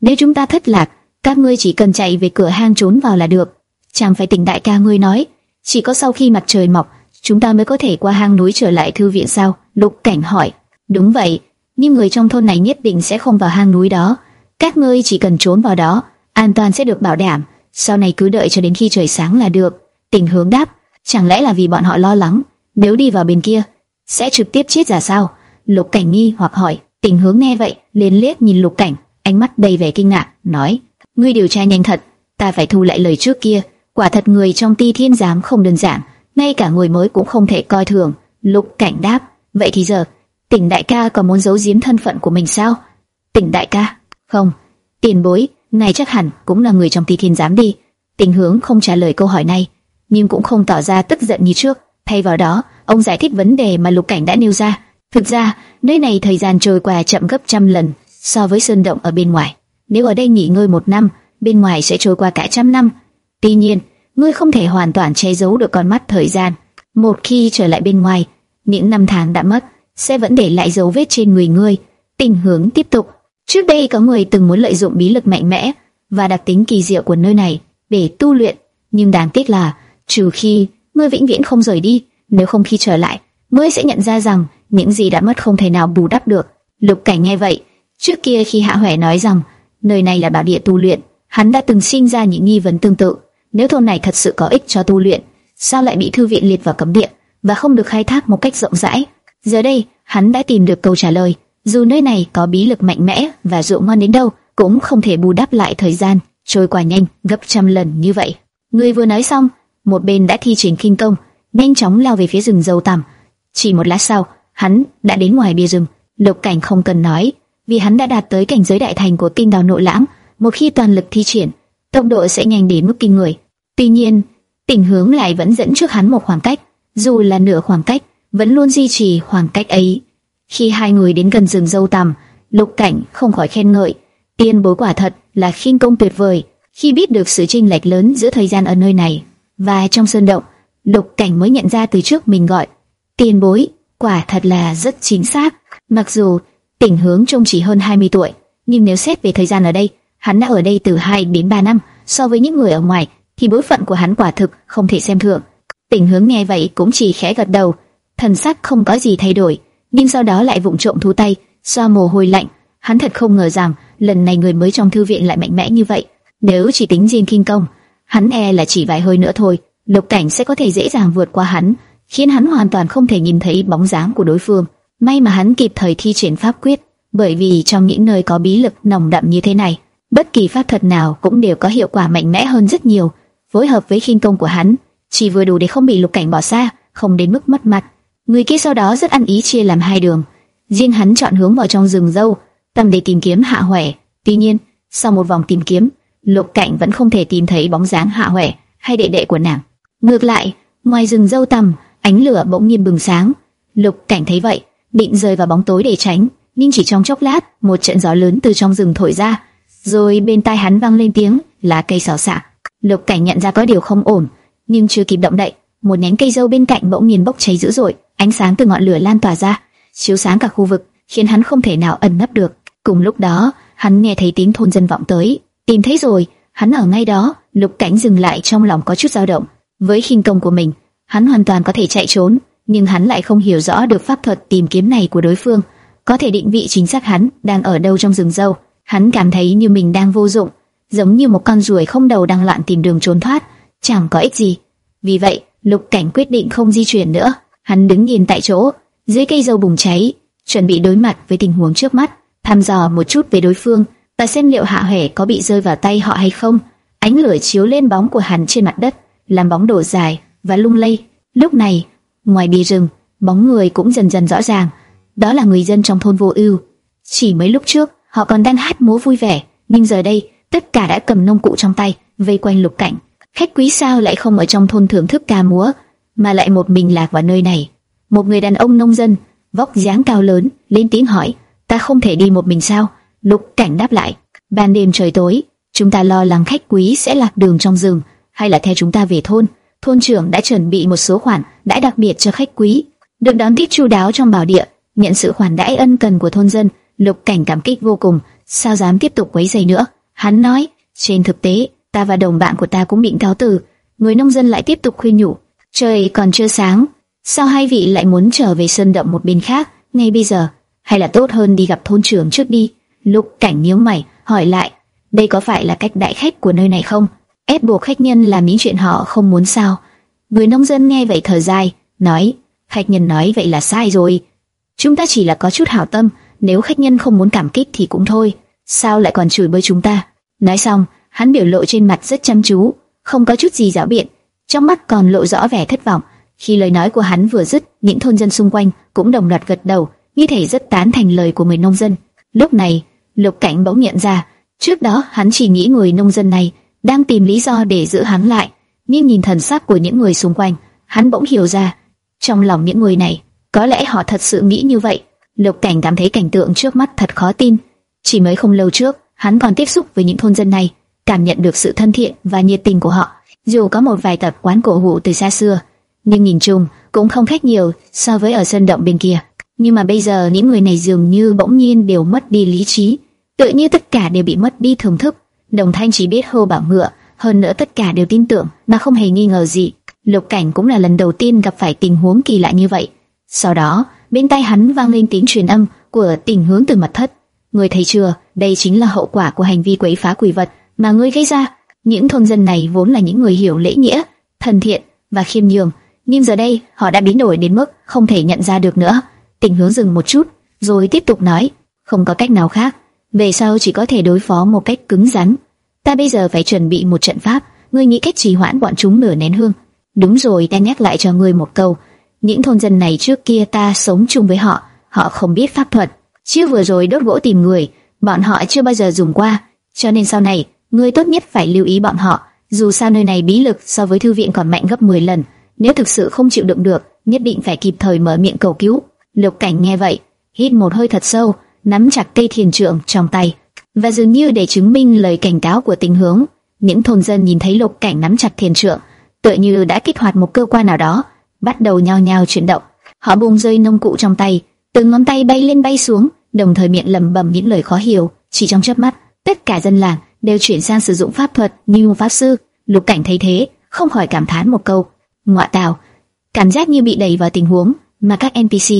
nếu chúng ta thất lạc, các ngươi chỉ cần chạy về cửa hang trốn vào là được. Chẳng phải tỉnh đại ca ngươi nói, chỉ có sau khi mặt trời mọc chúng ta mới có thể qua hang núi trở lại thư viện sao? Lục Cảnh hỏi. Đúng vậy, nhưng người trong thôn này nhất định sẽ không vào hang núi đó. Các ngươi chỉ cần trốn vào đó, an toàn sẽ được bảo đảm. Sau này cứ đợi cho đến khi trời sáng là được. Tình hướng đáp, chẳng lẽ là vì bọn họ lo lắng, nếu đi vào bên kia, sẽ trực tiếp chết ra sao? Lục Cảnh nghi hoặc hỏi. Tình hướng nghe vậy, liền liếc nhìn Lục Cảnh, ánh mắt đầy vẻ kinh ngạc, nói: ngươi điều tra nhanh thật, ta phải thu lại lời trước kia. Quả thật người trong Ti Thiên giám không đơn giản ngay cả người mới cũng không thể coi thường. Lục Cảnh đáp, vậy thì giờ, tỉnh đại ca còn muốn giấu giếm thân phận của mình sao? Tỉnh đại ca, không, Tiền bối, này chắc hẳn cũng là người trong Ti Thiên giám đi. Tình hướng không trả lời câu hỏi này, nhưng cũng không tỏ ra tức giận như trước. Thay vào đó, ông giải thích vấn đề mà Lục Cảnh đã nêu ra. Thực ra, nơi này thời gian trôi qua chậm gấp trăm lần so với sơn động ở bên ngoài. Nếu ở đây nghỉ ngơi một năm, bên ngoài sẽ trôi qua cả trăm năm. Tuy nhiên, ngươi không thể hoàn toàn che giấu được con mắt thời gian. Một khi trở lại bên ngoài, những năm tháng đã mất sẽ vẫn để lại dấu vết trên người ngươi. Tình hướng tiếp tục. Trước đây có người từng muốn lợi dụng bí lực mạnh mẽ và đặc tính kỳ diệu của nơi này để tu luyện, nhưng đáng tiếc là trừ khi ngươi vĩnh viễn không rời đi, nếu không khi trở lại, ngươi sẽ nhận ra rằng những gì đã mất không thể nào bù đắp được. Lục Cảnh nghe vậy, trước kia khi Hạ hoè nói rằng nơi này là bảo địa tu luyện, hắn đã từng sinh ra những nghi vấn tương tự. Nếu thôn này thật sự có ích cho tu luyện, sao lại bị thư viện liệt vào cấm địa và không được khai thác một cách rộng rãi? Giờ đây, hắn đã tìm được câu trả lời. Dù nơi này có bí lực mạnh mẽ và rượu ngon đến đâu, cũng không thể bù đắp lại thời gian trôi qua nhanh gấp trăm lần như vậy. Người vừa nói xong, một bên đã thi triển kinh công, nhanh chóng lao về phía rừng dâu tằm. Chỉ một lát sau, hắn đã đến ngoài bia rừng. Lục Cảnh không cần nói, vì hắn đã đạt tới cảnh giới đại thành của kinh đào nội lãng. Một khi toàn lực thi triển, tốc độ sẽ nhanh đến mức kinh người. Tuy nhiên, tình hướng lại vẫn dẫn trước hắn một khoảng cách, dù là nửa khoảng cách, vẫn luôn duy trì khoảng cách ấy. Khi hai người đến gần rừng dâu tằm, Lục Cảnh không khỏi khen ngợi, tiên bối quả thật là khinh công tuyệt vời. Khi biết được sự chênh lệch lớn giữa thời gian ở nơi này và trong sơn động, Lục Cảnh mới nhận ra từ trước mình gọi tiên bối, quả thật là rất chính xác. Mặc dù tình hướng trông chỉ hơn 20 tuổi, nhưng nếu xét về thời gian ở đây, hắn đã ở đây từ 2 đến 3 năm, so với những người ở ngoài thì bối phận của hắn quả thực không thể xem thường. tình hướng nghe vậy cũng chỉ khẽ gật đầu, thần sắc không có gì thay đổi, nhưng sau đó lại vụng trộm thu tay, xoa mồ hôi lạnh. Hắn thật không ngờ rằng lần này người mới trong thư viện lại mạnh mẽ như vậy. Nếu chỉ tính riêng kinh công, hắn e là chỉ vài hơi nữa thôi, lục cảnh sẽ có thể dễ dàng vượt qua hắn, khiến hắn hoàn toàn không thể nhìn thấy bóng dáng của đối phương. May mà hắn kịp thời thi triển pháp quyết, bởi vì trong những nơi có bí lực nồng đậm như thế này, bất kỳ pháp thuật nào cũng đều có hiệu quả mạnh mẽ hơn rất nhiều. Phối hợp với khinh công của hắn, chỉ vừa đủ để không bị lục cảnh bỏ xa, không đến mức mất mặt. Người kia sau đó rất ăn ý chia làm hai đường, riêng hắn chọn hướng vào trong rừng dâu, tầm để tìm kiếm Hạ Huệ. Tuy nhiên, sau một vòng tìm kiếm, Lục Cảnh vẫn không thể tìm thấy bóng dáng Hạ Huệ hay đệ đệ của nàng. Ngược lại, ngoài rừng dâu tầm, ánh lửa bỗng nhiên bừng sáng. Lục Cảnh thấy vậy, định rơi vào bóng tối để tránh, nhưng chỉ trong chốc lát, một trận gió lớn từ trong rừng thổi ra, rồi bên tai hắn vang lên tiếng lá cây xào xạc. Lục Cảnh nhận ra có điều không ổn, nhưng chưa kịp động đậy, một nhánh cây dâu bên cạnh bỗng nhiên bốc cháy dữ dội, ánh sáng từ ngọn lửa lan tỏa ra, chiếu sáng cả khu vực, khiến hắn không thể nào ẩn nấp được. Cùng lúc đó, hắn nghe thấy tiếng thôn dân vọng tới, tìm thấy rồi, hắn ở ngay đó. Lục Cảnh dừng lại trong lòng có chút dao động. Với khinh công của mình, hắn hoàn toàn có thể chạy trốn, nhưng hắn lại không hiểu rõ được pháp thuật tìm kiếm này của đối phương, có thể định vị chính xác hắn đang ở đâu trong rừng dâu. Hắn cảm thấy như mình đang vô dụng, giống như một con ruồi không đầu đang loạn tìm đường trốn thoát, chẳng có ích gì. Vì vậy, Lục Cảnh quyết định không di chuyển nữa. Hắn đứng nhìn tại chỗ, dưới cây dâu bùng cháy, chuẩn bị đối mặt với tình huống trước mắt, thăm dò một chút về đối phương và xem liệu Hạ Hề có bị rơi vào tay họ hay không. Ánh lửa chiếu lên bóng của hắn trên mặt đất, làm bóng đổ dài và lung lay. Lúc này, ngoài bìa rừng, bóng người cũng dần dần rõ ràng. Đó là người dân trong thôn vô ưu. Chỉ mấy lúc trước, họ còn đang hát múa vui vẻ, nhưng giờ đây, tất cả đã cầm nông cụ trong tay, vây quanh lục cảnh. Khách quý sao lại không ở trong thôn thưởng thức ca múa, mà lại một mình lạc vào nơi này. Một người đàn ông nông dân, vóc dáng cao lớn, lên tiếng hỏi, ta không thể đi một mình sao? Lục cảnh đáp lại, ban đêm trời tối, chúng ta lo lắng khách quý sẽ lạc đường trong rừng, hay là theo chúng ta về thôn. Thôn trưởng đã chuẩn bị một số khoản đãi đặc biệt cho khách quý, được đón tiếp chu đáo trong bảo địa, nhận sự khoản đãi ân cần của thôn dân. Lục cảnh cảm kích vô cùng, sao dám tiếp tục quấy rầy nữa? Hắn nói, trên thực tế, ta và đồng bạn của ta cũng bị cáo từ. Người nông dân lại tiếp tục khuyên nhủ, trời còn chưa sáng, sao hai vị lại muốn trở về sơn động một bên khác ngay bây giờ? Hay là tốt hơn đi gặp thôn trưởng trước đi? Lục cảnh nhíu mày, hỏi lại, đây có phải là cách đại khách của nơi này không? Ép buộc khách nhân làm những chuyện họ không muốn sao? Người nông dân nghe vậy thở dài, nói, khách nhân nói vậy là sai rồi. Chúng ta chỉ là có chút hảo tâm, nếu khách nhân không muốn cảm kích thì cũng thôi. Sao lại còn chửi bới chúng ta? Nói xong, hắn biểu lộ trên mặt rất chăm chú, không có chút gì giảo biện, trong mắt còn lộ rõ vẻ thất vọng. Khi lời nói của hắn vừa dứt, những thôn dân xung quanh cũng đồng loạt gật đầu, như thể rất tán thành lời của người nông dân. Lúc này, Lục Cảnh bỗng nhận ra, Trước đó hắn chỉ nghĩ người nông dân này đang tìm lý do để giữ hắn lại, nhưng nhìn thần sắc của những người xung quanh, hắn bỗng hiểu ra, trong lòng những người này, có lẽ họ thật sự nghĩ như vậy. Lục Cảnh cảm thấy cảnh tượng trước mắt thật khó tin. Chỉ mới không lâu trước, hắn còn tiếp xúc với những thôn dân này, cảm nhận được sự thân thiện và nhiệt tình của họ. Dù có một vài tập quán cổ hủ từ xa xưa, nhưng nhìn chung cũng không khác nhiều so với ở sân động bên kia. Nhưng mà bây giờ những người này dường như bỗng nhiên đều mất đi lý trí, tự như tất cả đều bị mất đi thưởng thức. Đồng Thanh chỉ biết hô bảo ngựa, hơn nữa tất cả đều tin tưởng mà không hề nghi ngờ gì. Lục Cảnh cũng là lần đầu tiên gặp phải tình huống kỳ lạ như vậy. Sau đó, bên tai hắn vang lên tiếng truyền âm của tình hướng từ mật thất. Người thấy chưa, đây chính là hậu quả của hành vi quấy phá quỷ vật mà ngươi gây ra. Những thôn dân này vốn là những người hiểu lễ nghĩa, thân thiện và khiêm nhường, nhưng giờ đây họ đã biến đổi đến mức không thể nhận ra được nữa. Tình hướng dừng một chút, rồi tiếp tục nói, không có cách nào khác, về sau chỉ có thể đối phó một cách cứng rắn. Ta bây giờ phải chuẩn bị một trận pháp, ngươi nghĩ cách trì hoãn bọn chúng nửa nén hương. Đúng rồi, ta nhắc lại cho ngươi một câu, những thôn dân này trước kia ta sống chung với họ, họ không biết pháp thuật. Chưa vừa rồi đốt gỗ tìm người, bọn họ chưa bao giờ dùng qua, cho nên sau này, ngươi tốt nhất phải lưu ý bọn họ. Dù sao nơi này bí lực so với thư viện còn mạnh gấp 10 lần, nếu thực sự không chịu đựng được, nhất định phải kịp thời mở miệng cầu cứu. Lục Cảnh nghe vậy, hít một hơi thật sâu, nắm chặt cây thiền trượng trong tay, và dường như để chứng minh lời cảnh cáo của tình hướng, những thôn dân nhìn thấy Lục Cảnh nắm chặt thiền trượng, tựa như đã kích hoạt một cơ quan nào đó, bắt đầu nhao nhao chuyển động. Họ buông rơi nông cụ trong tay, từng ngón tay bay lên bay xuống, đồng thời miệng lẩm bẩm những lời khó hiểu. Chỉ trong chớp mắt, tất cả dân làng đều chuyển sang sử dụng pháp thuật như pháp sư. Lục Cảnh thấy thế, không khỏi cảm thán một câu: "Ngọa tào." Cảm giác như bị đẩy vào tình huống mà các NPC,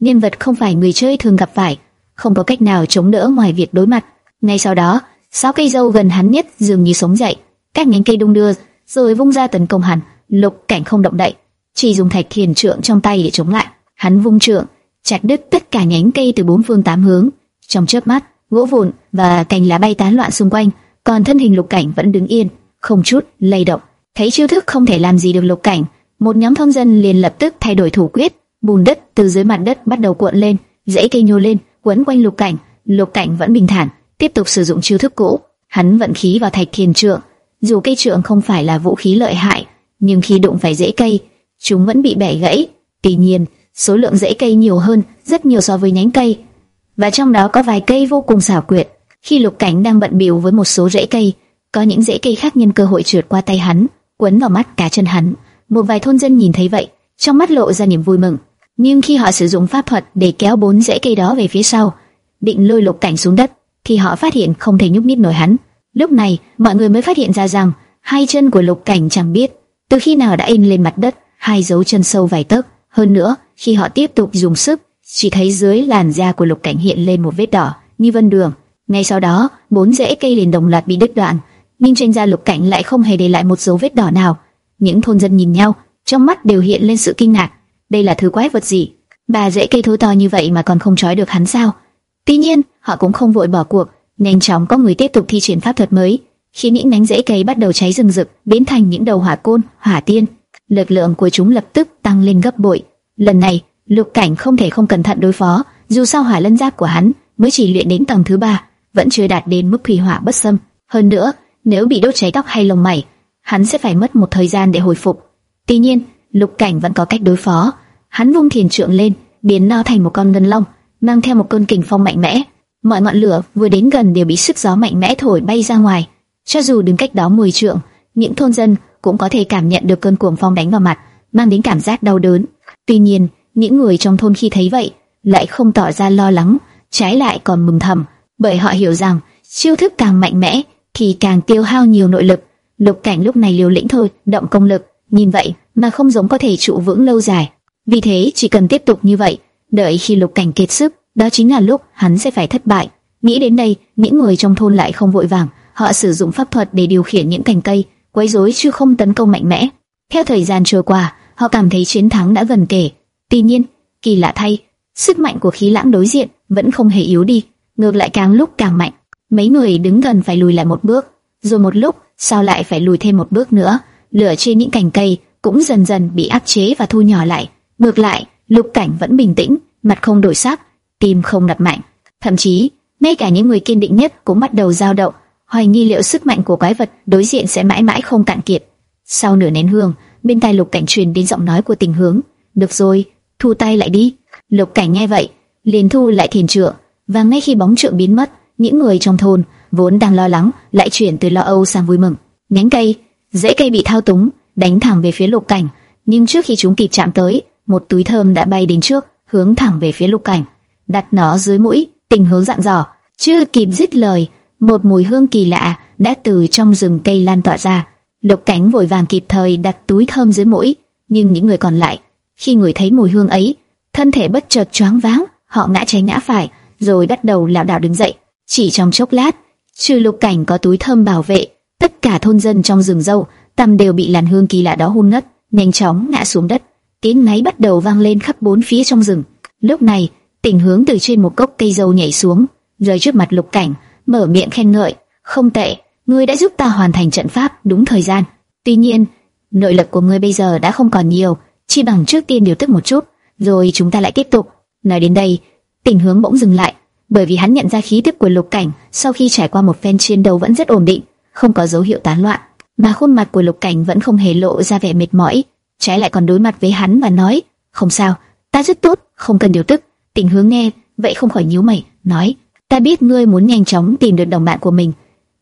nhân vật không phải người chơi thường gặp phải, không có cách nào chống đỡ ngoài việc đối mặt. Ngay sau đó, sáu cây dâu gần hắn nhất dường như sống dậy, các nhánh cây đung đưa, rồi vung ra tấn công hắn. Lục Cảnh không động đậy, chỉ dùng thạch thiền trượng trong tay để chống lại. Hắn vung trượng, chặt đứt tất cả nhánh cây từ bốn phương tám hướng. Trong chớp mắt, gỗ vụn và cành lá bay tán loạn xung quanh, còn thân hình Lục Cảnh vẫn đứng yên, không chút lay động. Thấy chiêu thức không thể làm gì được Lục Cảnh, một nhóm thông dân liền lập tức thay đổi thủ quyết, bùn đất từ dưới mặt đất bắt đầu cuộn lên, rễ cây nhô lên, quấn quanh Lục Cảnh. Lục Cảnh vẫn bình thản, tiếp tục sử dụng chiêu thức cũ. Hắn vận khí vào thạch thiền trượng, dù cây trượng không phải là vũ khí lợi hại, nhưng khi đụng phải rễ cây, chúng vẫn bị bẻ gãy. Tuy nhiên, số lượng rễ cây nhiều hơn rất nhiều so với nhánh cây, và trong đó có vài cây vô cùng xảo quyệt. Khi Lục Cảnh đang bận bịu với một số rễ cây, có những rễ cây khác nhân cơ hội trượt qua tay hắn, quấn vào mắt cả chân hắn. Một vài thôn dân nhìn thấy vậy, trong mắt lộ ra niềm vui mừng. Nhưng khi họ sử dụng pháp thuật để kéo bốn rễ cây đó về phía sau, định lôi Lục Cảnh xuống đất, thì họ phát hiện không thể nhúc nhích nổi hắn. Lúc này, mọi người mới phát hiện ra rằng hai chân của Lục Cảnh chẳng biết từ khi nào đã in lên mặt đất hai dấu chân sâu vài tấc. Hơn nữa, khi họ tiếp tục dùng sức, chỉ thấy dưới làn da của Lục Cảnh hiện lên một vết đỏ như vân đường. Ngay sau đó, bốn rễ cây liền đồng loạt bị đứt đoạn, nhưng trên da Lục Cảnh lại không hề để lại một dấu vết đỏ nào. Những thôn dân nhìn nhau, trong mắt đều hiện lên sự kinh ngạc. Đây là thứ quái vật gì? Ba rễ cây thối to như vậy mà còn không trói được hắn sao? Tuy nhiên, họ cũng không vội bỏ cuộc, nhanh chóng có người tiếp tục thi triển pháp thuật mới, khiến những nhánh rễ cây bắt đầu cháy rừng rực, biến thành những đầu hỏa côn, hỏa tiên. Lực lượng của chúng lập tức tăng lên gấp bội. Lần này, Lục Cảnh không thể không cẩn thận đối phó, dù sao hỏa lân giáp của hắn mới chỉ luyện đến tầng thứ ba, vẫn chưa đạt đến mức thủy hỏa bất xâm. Hơn nữa, nếu bị đốt cháy tóc hay lông mày, hắn sẽ phải mất một thời gian để hồi phục. Tuy nhiên, Lục Cảnh vẫn có cách đối phó. Hắn vung thiền trượng lên, biến nó thành một con ngân long, mang theo một cơn kình phong mạnh mẽ. Mọi ngọn lửa vừa đến gần đều bị sức gió mạnh mẽ thổi bay ra ngoài. Cho dù đứng cách đó 10 trượng, những thôn dân cũng có thể cảm nhận được cơn cuồng phong đánh vào mặt, mang đến cảm giác đau đớn. Tuy nhiên, những người trong thôn khi thấy vậy lại không tỏ ra lo lắng, trái lại còn mừng thầm, bởi họ hiểu rằng chiêu thức càng mạnh mẽ thì càng tiêu hao nhiều nội lực. Lục Cảnh lúc này liều lĩnh thôi, động công lực, nhìn vậy mà không giống có thể trụ vững lâu dài. Vì thế chỉ cần tiếp tục như vậy, đợi khi Lục Cảnh kiệt sức, đó chính là lúc hắn sẽ phải thất bại. Nghĩ đến đây, những người trong thôn lại không vội vàng, họ sử dụng pháp thuật để điều khiển những cành cây, quấy rối chứ không tấn công mạnh mẽ. Theo thời gian trôi qua, họ cảm thấy chiến thắng đã gần kề. Tuy nhiên, kỳ lạ thay, sức mạnh của khí lãng đối diện vẫn không hề yếu đi, ngược lại càng lúc càng mạnh. Mấy người đứng gần phải lùi lại một bước, rồi một lúc sau lại phải lùi thêm một bước nữa. Lửa trên những cành cây cũng dần dần bị áp chế và thu nhỏ lại. Ngược lại, Lục Cảnh vẫn bình tĩnh, mặt không đổi sắc, tim không đập mạnh. Thậm chí, ngay cả những người kiên định nhất cũng bắt đầu dao động, hoài nghi liệu sức mạnh của quái vật đối diện sẽ mãi mãi không cạn kiệt. Sau nửa nén hương, bên tai Lục Cảnh truyền đến giọng nói của Tình Hướng, "Được rồi, thu tay lại đi." Lục Cảnh nghe vậy, liền thu lại thiền trượng, và ngay khi bóng trượng biến mất, những người trong thôn vốn đang lo lắng lại chuyển từ lo âu sang vui mừng. Nhánh cây, rễ cây bị thao túng, đánh thẳng về phía Lục Cảnh, nhưng trước khi chúng kịp chạm tới, một túi thơm đã bay đến trước, hướng thẳng về phía Lục Cảnh, đặt nó dưới mũi, Tình Hướng dặn dò. Chưa kịp dứt lời, một mùi hương kỳ lạ đã từ trong rừng cây lan tỏa ra. Lục Cảnh vội vàng kịp thời đặt túi thơm dưới mũi, nhưng những người còn lại, khi người thấy mùi hương ấy, thân thể bất chợt choáng váng, họ ngã trái ngã phải, rồi bắt đầu lảo đảo đứng dậy. Chỉ trong chốc lát, trừ Lục Cảnh có túi thơm bảo vệ, tất cả thôn dân trong rừng dâu tầm đều bị làn hương kỳ lạ đó hôn ngất, nhanh chóng ngã xuống đất. Tiếng máy bắt đầu vang lên khắp bốn phía trong rừng. Lúc này, Tình Hướng từ trên một gốc cây dâu nhảy xuống, rơi trước mặt Lục Cảnh, mở miệng khen ngợi, "Không tệ, ngươi đã giúp ta hoàn thành trận pháp đúng thời gian. Tuy nhiên, nội lực của ngươi bây giờ đã không còn nhiều, chi bằng trước tiên điều tức một chút, rồi chúng ta lại tiếp tục." Nói đến đây, Tình Hướng bỗng dừng lại, bởi vì hắn nhận ra khí tức của Lục Cảnh sau khi trải qua một phen chiến đấu vẫn rất ổn định, không có dấu hiệu tán loạn, mà khuôn mặt của Lục Cảnh vẫn không hề lộ ra vẻ mệt mỏi, trái lại còn đối mặt với hắn và nói, "Không sao, ta rất tốt, không cần điều tức." Tình Hướng nghe, vậy không khỏi nhíu mày, nói, Ta biết ngươi muốn nhanh chóng tìm được đồng bạn của mình,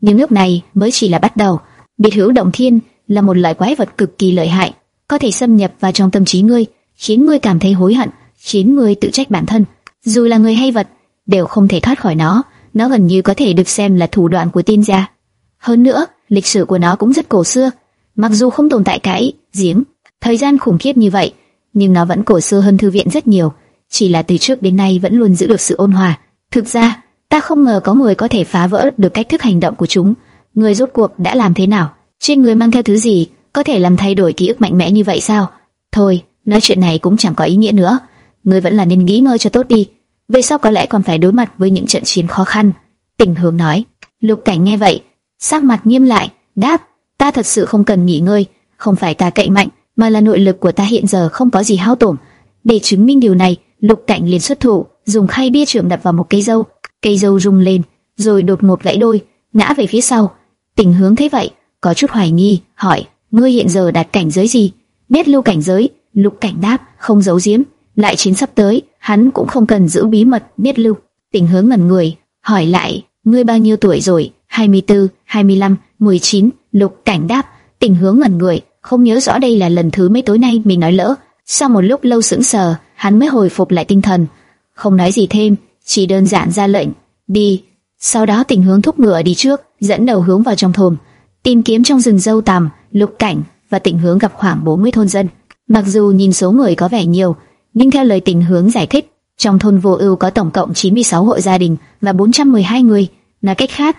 nhưng lúc này mới chỉ là bắt đầu. Biệt hữu động thiên là một loại quái vật cực kỳ lợi hại, có thể xâm nhập vào trong tâm trí ngươi, khiến ngươi cảm thấy hối hận, khiến ngươi tự trách bản thân. Dù là người hay vật, đều không thể thoát khỏi nó. Nó gần như có thể được xem là thủ đoạn của tiên gia. Hơn nữa, lịch sử của nó cũng rất cổ xưa. Mặc dù không tồn tại cái giếng, thời gian khủng khiếp như vậy, nhưng nó vẫn cổ xưa hơn thư viện rất nhiều. Chỉ là từ trước đến nay vẫn luôn giữ được sự ôn hòa. Thực ra, Ta không ngờ có người có thể phá vỡ được cách thức hành động của chúng. Người rốt cuộc đã làm thế nào? Trên người mang theo thứ gì có thể làm thay đổi ký ức mạnh mẽ như vậy sao? Thôi, nói chuyện này cũng chẳng có ý nghĩa nữa. Người vẫn là nên nghỉ ngơi cho tốt đi. Về sau có lẽ còn phải đối mặt với những trận chiến khó khăn. Tình hướng nói. Lục cảnh nghe vậy, sắc mặt nghiêm lại, đáp, ta thật sự không cần nghỉ ngơi, không phải ta cậy mạnh, mà là nội lực của ta hiện giờ không có gì hao tổn. Để chứng minh điều này, Lục Cảnh liền xuất thủ, dùng khay bia trưởng đập vào một cây dâu, cây dâu rung lên, rồi đột ngột gãy đôi, ngã về phía sau. Tình hướng thấy vậy, có chút hoài nghi, hỏi: ngươi hiện giờ đạt cảnh giới gì? Biết lưu cảnh giới, lục cảnh đáp, không giấu giếm. Lại chiến sắp tới, hắn cũng không cần giữ bí mật biết lưu. Tình hướng ngẩn người, hỏi lại: ngươi bao nhiêu tuổi rồi? 24, 25, 19. Lục cảnh đáp, tình hướng ngẩn người, không nhớ rõ đây là lần thứ mấy tối nay mình nói lỡ. Sau một lúc lâu sững sờ, hắn mới hồi phục lại tinh thần, không nói gì thêm, chỉ đơn giản ra lệnh, đi. Sau đó tình hướng thúc ngựa đi trước, dẫn đầu hướng vào trong thôn, tìm kiếm trong rừng dâu tằm, lục cảnh và tình hướng gặp khoảng 40 thôn dân. Mặc dù nhìn số người có vẻ nhiều, nhưng theo lời tình hướng giải thích, trong thôn vô ưu có tổng cộng 96 hộ gia đình và 412 người. Nói cách khác,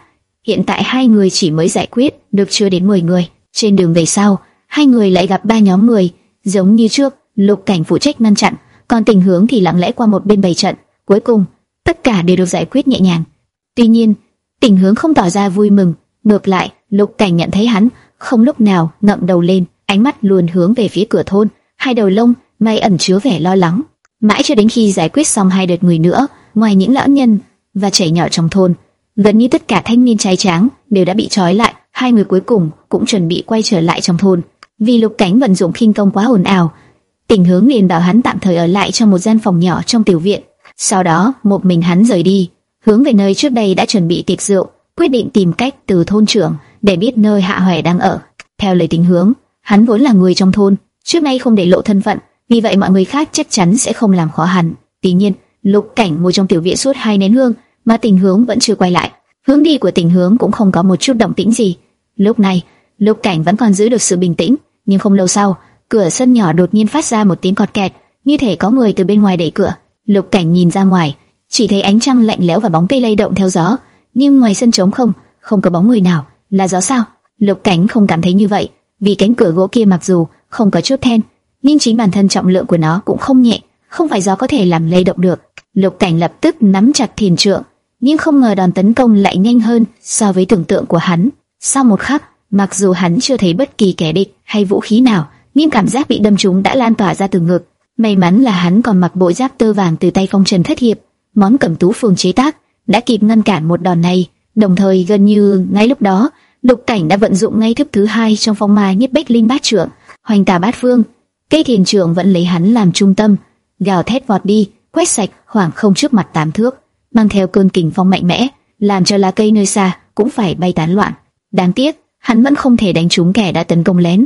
hiện tại hai người chỉ mới giải quyết được chưa đến 10 người. Trên đường về sau, hai người lại gặp ba nhóm người, giống như trước, lục cảnh phụ trách ngăn chặn, còn tình hướng thì lặng lẽ qua một bên bày trận. Cuối cùng, tất cả đều được giải quyết nhẹ nhàng. Tuy nhiên, tình hướng không tỏ ra vui mừng, ngược lại, Lục Cảnh nhận thấy hắn không lúc nào ngậm đầu lên, ánh mắt luôn hướng về phía cửa thôn, hai đầu lông may ẩn chứa vẻ lo lắng. Mãi cho đến khi giải quyết xong hai đợt người nữa, ngoài những lão nhân và trẻ nhỏ trong thôn, gần như tất cả thanh niên trai tráng đều đã bị trói lại, hai người cuối cùng cũng chuẩn bị quay trở lại trong thôn. Vì Lục Cảnh vận dụng khinh công quá ồn ào, Tình Hướng liền bảo hắn tạm thời ở lại trong một gian phòng nhỏ trong tiểu viện. Sau đó, một mình hắn rời đi, hướng về nơi trước đây đã chuẩn bị tiệc rượu, quyết định tìm cách từ thôn trưởng để biết nơi Hạ Hoè đang ở. Theo lời Tình Hướng, hắn vốn là người trong thôn, trước nay không để lộ thân phận, vì vậy mọi người khác chắc chắn sẽ không làm khó hắn. Tuy nhiên, Lục Cảnh ngồi trong tiểu viện suốt hai nén hương, mà Tình Hướng vẫn chưa quay lại. Hướng đi của Tình Hướng cũng không có một chút động tĩnh gì. Lúc này, Lục Cảnh vẫn còn giữ được sự bình tĩnh, nhưng không lâu sau, cửa sân nhỏ đột nhiên phát ra một tiếng cọt kẹt, như thể có người từ bên ngoài đẩy cửa. Lục Cảnh nhìn ra ngoài, chỉ thấy ánh trăng lạnh lẽo và bóng cây lay động theo gió, nhưng ngoài sân trống không, không có bóng người nào, là gió sao? Lục Cảnh không cảm thấy như vậy, vì cánh cửa gỗ kia mặc dù không có chốt then, nhưng chính bản thân trọng lượng của nó cũng không nhẹ, không phải gió có thể làm lay động được. Lục Cảnh lập tức nắm chặt thiền trượng, nhưng không ngờ đòn tấn công lại nhanh hơn so với tưởng tượng của hắn. Sau một khắc, mặc dù hắn chưa thấy bất kỳ kẻ địch hay vũ khí nào, nhưng cảm giác bị đâm trúng đã lan tỏa ra từ ngực. May mắn là hắn còn mặc bộ giáp tơ vàng từ tay phong trần thất hiệp, món cẩm tú phường chế tác, đã kịp ngăn cản một đòn này. Đồng thời gần như ngay lúc đó, Lục Cảnh đã vận dụng ngay thức thứ hai trong phong mai nhất bách linh bát trưởng, hoành tà bát phương. Cây thiền trưởng vẫn lấy hắn làm trung tâm, gào thét vọt đi, quét sạch khoảng không trước mặt tám thước, mang theo cơn kình phong mạnh mẽ, làm cho lá cây nơi xa cũng phải bay tán loạn. Đáng tiếc, hắn vẫn không thể đánh trúng kẻ đã tấn công lén.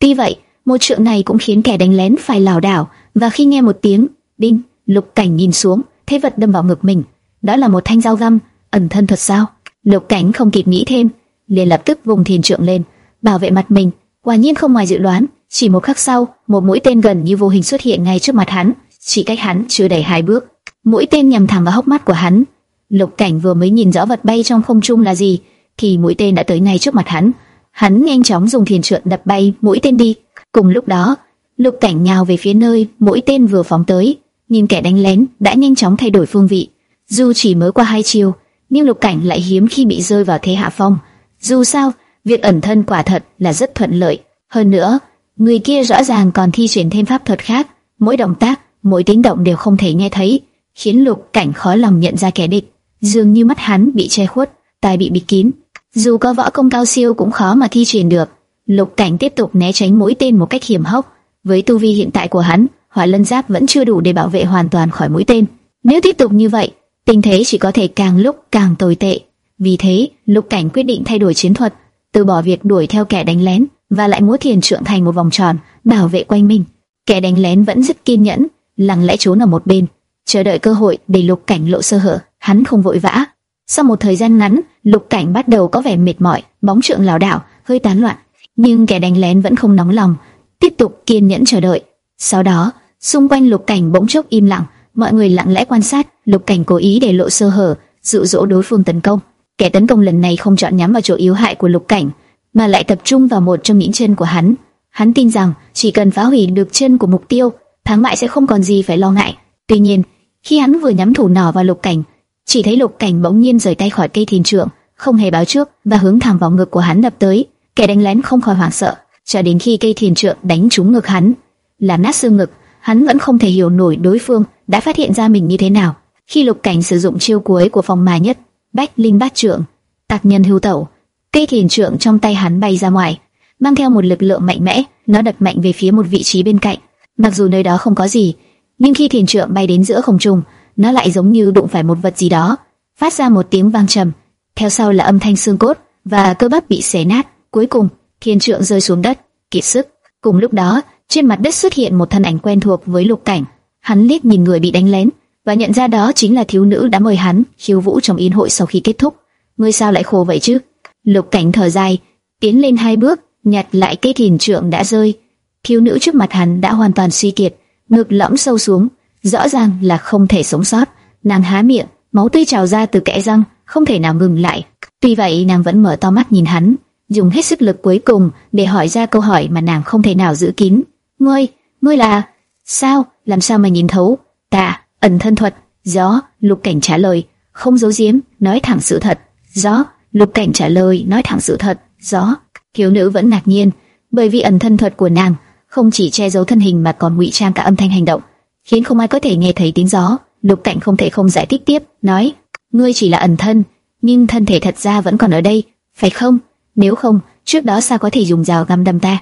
Tuy vậy, một trượng này cũng khiến kẻ đánh lén phải lảo đảo, và khi nghe một tiếng đinh, Lục Cảnh nhìn xuống, thấy vật đâm vào ngực mình, đó là một thanh dao găm, ẩn thân thuật sao? Lục Cảnh không kịp nghĩ thêm, liền lập tức vùng thiền trượng lên, bảo vệ mặt mình. Quả nhiên không ngoài dự đoán, chỉ một khắc sau, một mũi tên gần như vô hình xuất hiện ngay trước mặt hắn, chỉ cách hắn chưa đầy hai bước. Mũi tên nhằm thẳng vào hốc mắt của hắn. Lục Cảnh vừa mới nhìn rõ vật bay trong không trung là gì, thì mũi tên đã tới ngay trước mặt hắn. Hắn nhanh chóng dùng thiền trượng đập bay mũi tên đi. Cùng lúc đó, Lục Cảnh nhào về phía nơi mũi tên vừa phóng tới, nhìn kẻ đánh lén đã nhanh chóng thay đổi phương vị. Dù chỉ mới qua hai chiều, nhưng Lục Cảnh lại hiếm khi bị rơi vào thế hạ phong. Dù sao, việc ẩn thân quả thật là rất thuận lợi. Hơn nữa, người kia rõ ràng còn thi triển thêm pháp thuật khác, mỗi động tác, mỗi tiếng động đều không thể nghe thấy, khiến Lục Cảnh khó lòng nhận ra kẻ địch. Dường như mắt hắn bị che khuất, tai bị bịt kín. Dù có võ công cao siêu cũng khó mà thi triển được. Lục Cảnh tiếp tục né tránh mũi tên một cách hiểm hóc. Với tu vi hiện tại của hắn, hỏa lân giáp vẫn chưa đủ để bảo vệ hoàn toàn khỏi mũi tên. Nếu tiếp tục như vậy, tình thế chỉ có thể càng lúc càng tồi tệ. Vì thế, Lục Cảnh quyết định thay đổi chiến thuật, từ bỏ việc đuổi theo kẻ đánh lén và lại múa thiền trượng thành một vòng tròn bảo vệ quanh mình. Kẻ đánh lén vẫn rất kiên nhẫn, lặng lẽ trốn ở một bên, chờ đợi cơ hội để Lục Cảnh lộ sơ hở. Hắn không vội vã. Sau một thời gian ngắn, Lục Cảnh bắt đầu có vẻ mệt mỏi, bóng trượng lảo đảo, hơi tán loạn, nhưng kẻ đánh lén vẫn không nóng lòng, tiếp tục kiên nhẫn chờ đợi. Sau đó, xung quanh Lục Cảnh bỗng chốc im lặng, mọi người lặng lẽ quan sát. Lục Cảnh cố ý để lộ sơ hở, dụ dỗ đối phương tấn công. Kẻ tấn công lần này không chọn nhắm vào chỗ yếu hại của Lục Cảnh, mà lại tập trung vào một trong những chân của hắn. Hắn tin rằng chỉ cần phá hủy được chân của mục tiêu, thắng bại sẽ không còn gì phải lo ngại. Tuy nhiên, khi hắn vừa nhắm thủ nỏ vào Lục Cảnh, chỉ thấy Lục Cảnh bỗng nhiên rời tay khỏi cây thiền trượng, không hề báo trước và hướng thẳng vào ngực của hắn đập tới. Kẻ đánh lén không khỏi hoảng sợ, cho đến khi cây thiền trượng đánh trúng ngực hắn, làm nát xương ngực, hắn vẫn không thể hiểu nổi đối phương đã phát hiện ra mình như thế nào. Khi Lục Cảnh sử dụng chiêu cuối của phòng mà nhất, Bách Linh Bát Trượng, tạc nhân hưu tẩu, cây thiền trượng trong tay hắn bay ra ngoài, mang theo một lực lượng mạnh mẽ, nó đập mạnh về phía một vị trí bên cạnh. Mặc dù nơi đó không có gì, nhưng khi thiền trượng bay đến giữa không trung, nó lại giống như đụng phải một vật gì đó, phát ra một tiếng vang trầm, theo sau là âm thanh xương cốt và cơ bắp bị xé nát. Cuối cùng, thiên trượng rơi xuống đất, kiệt sức. Cùng lúc đó, trên mặt đất xuất hiện một thân ảnh quen thuộc với Lục Cảnh. Hắn liếc nhìn người bị đánh lén và nhận ra đó chính là thiếu nữ đã mời hắn khiêu vũ trong yến hội sau khi kết thúc. Ngươi sao lại khổ vậy chứ? Lục Cảnh thở dài, tiến lên hai bước, nhặt lại cây thìn trượng đã rơi. Thiếu nữ trước mặt hắn đã hoàn toàn suy kiệt, ngực lõm sâu xuống, rõ ràng là không thể sống sót. Nàng há miệng, máu tươi trào ra từ kẽ răng, không thể nào ngừng lại. Tuy vậy nàng vẫn mở to mắt nhìn hắn, dùng hết sức lực cuối cùng để hỏi ra câu hỏi mà nàng không thể nào giữ kín. Ngươi, ngươi là... Sao, làm sao mà nhìn thấu? Ta, ẩn thân thuật. Gió, lục cảnh trả lời, không giấu giếm, nói thẳng sự thật. Gió, lục cảnh trả lời, nói thẳng sự thật. Gió, thiếu nữ vẫn ngạc nhiên, bởi vì ẩn thân thuật của nàng không chỉ che giấu thân hình mà còn ngụy trang cả âm thanh hành động khiến không ai có thể nghe thấy tiếng gió. Lục Cảnh không thể không giải thích tiếp, nói: "Ngươi chỉ là ẩn thân, nhưng thân thể thật ra vẫn còn ở đây, phải không? Nếu không, trước đó sao có thể dùng rào găm đâm ta?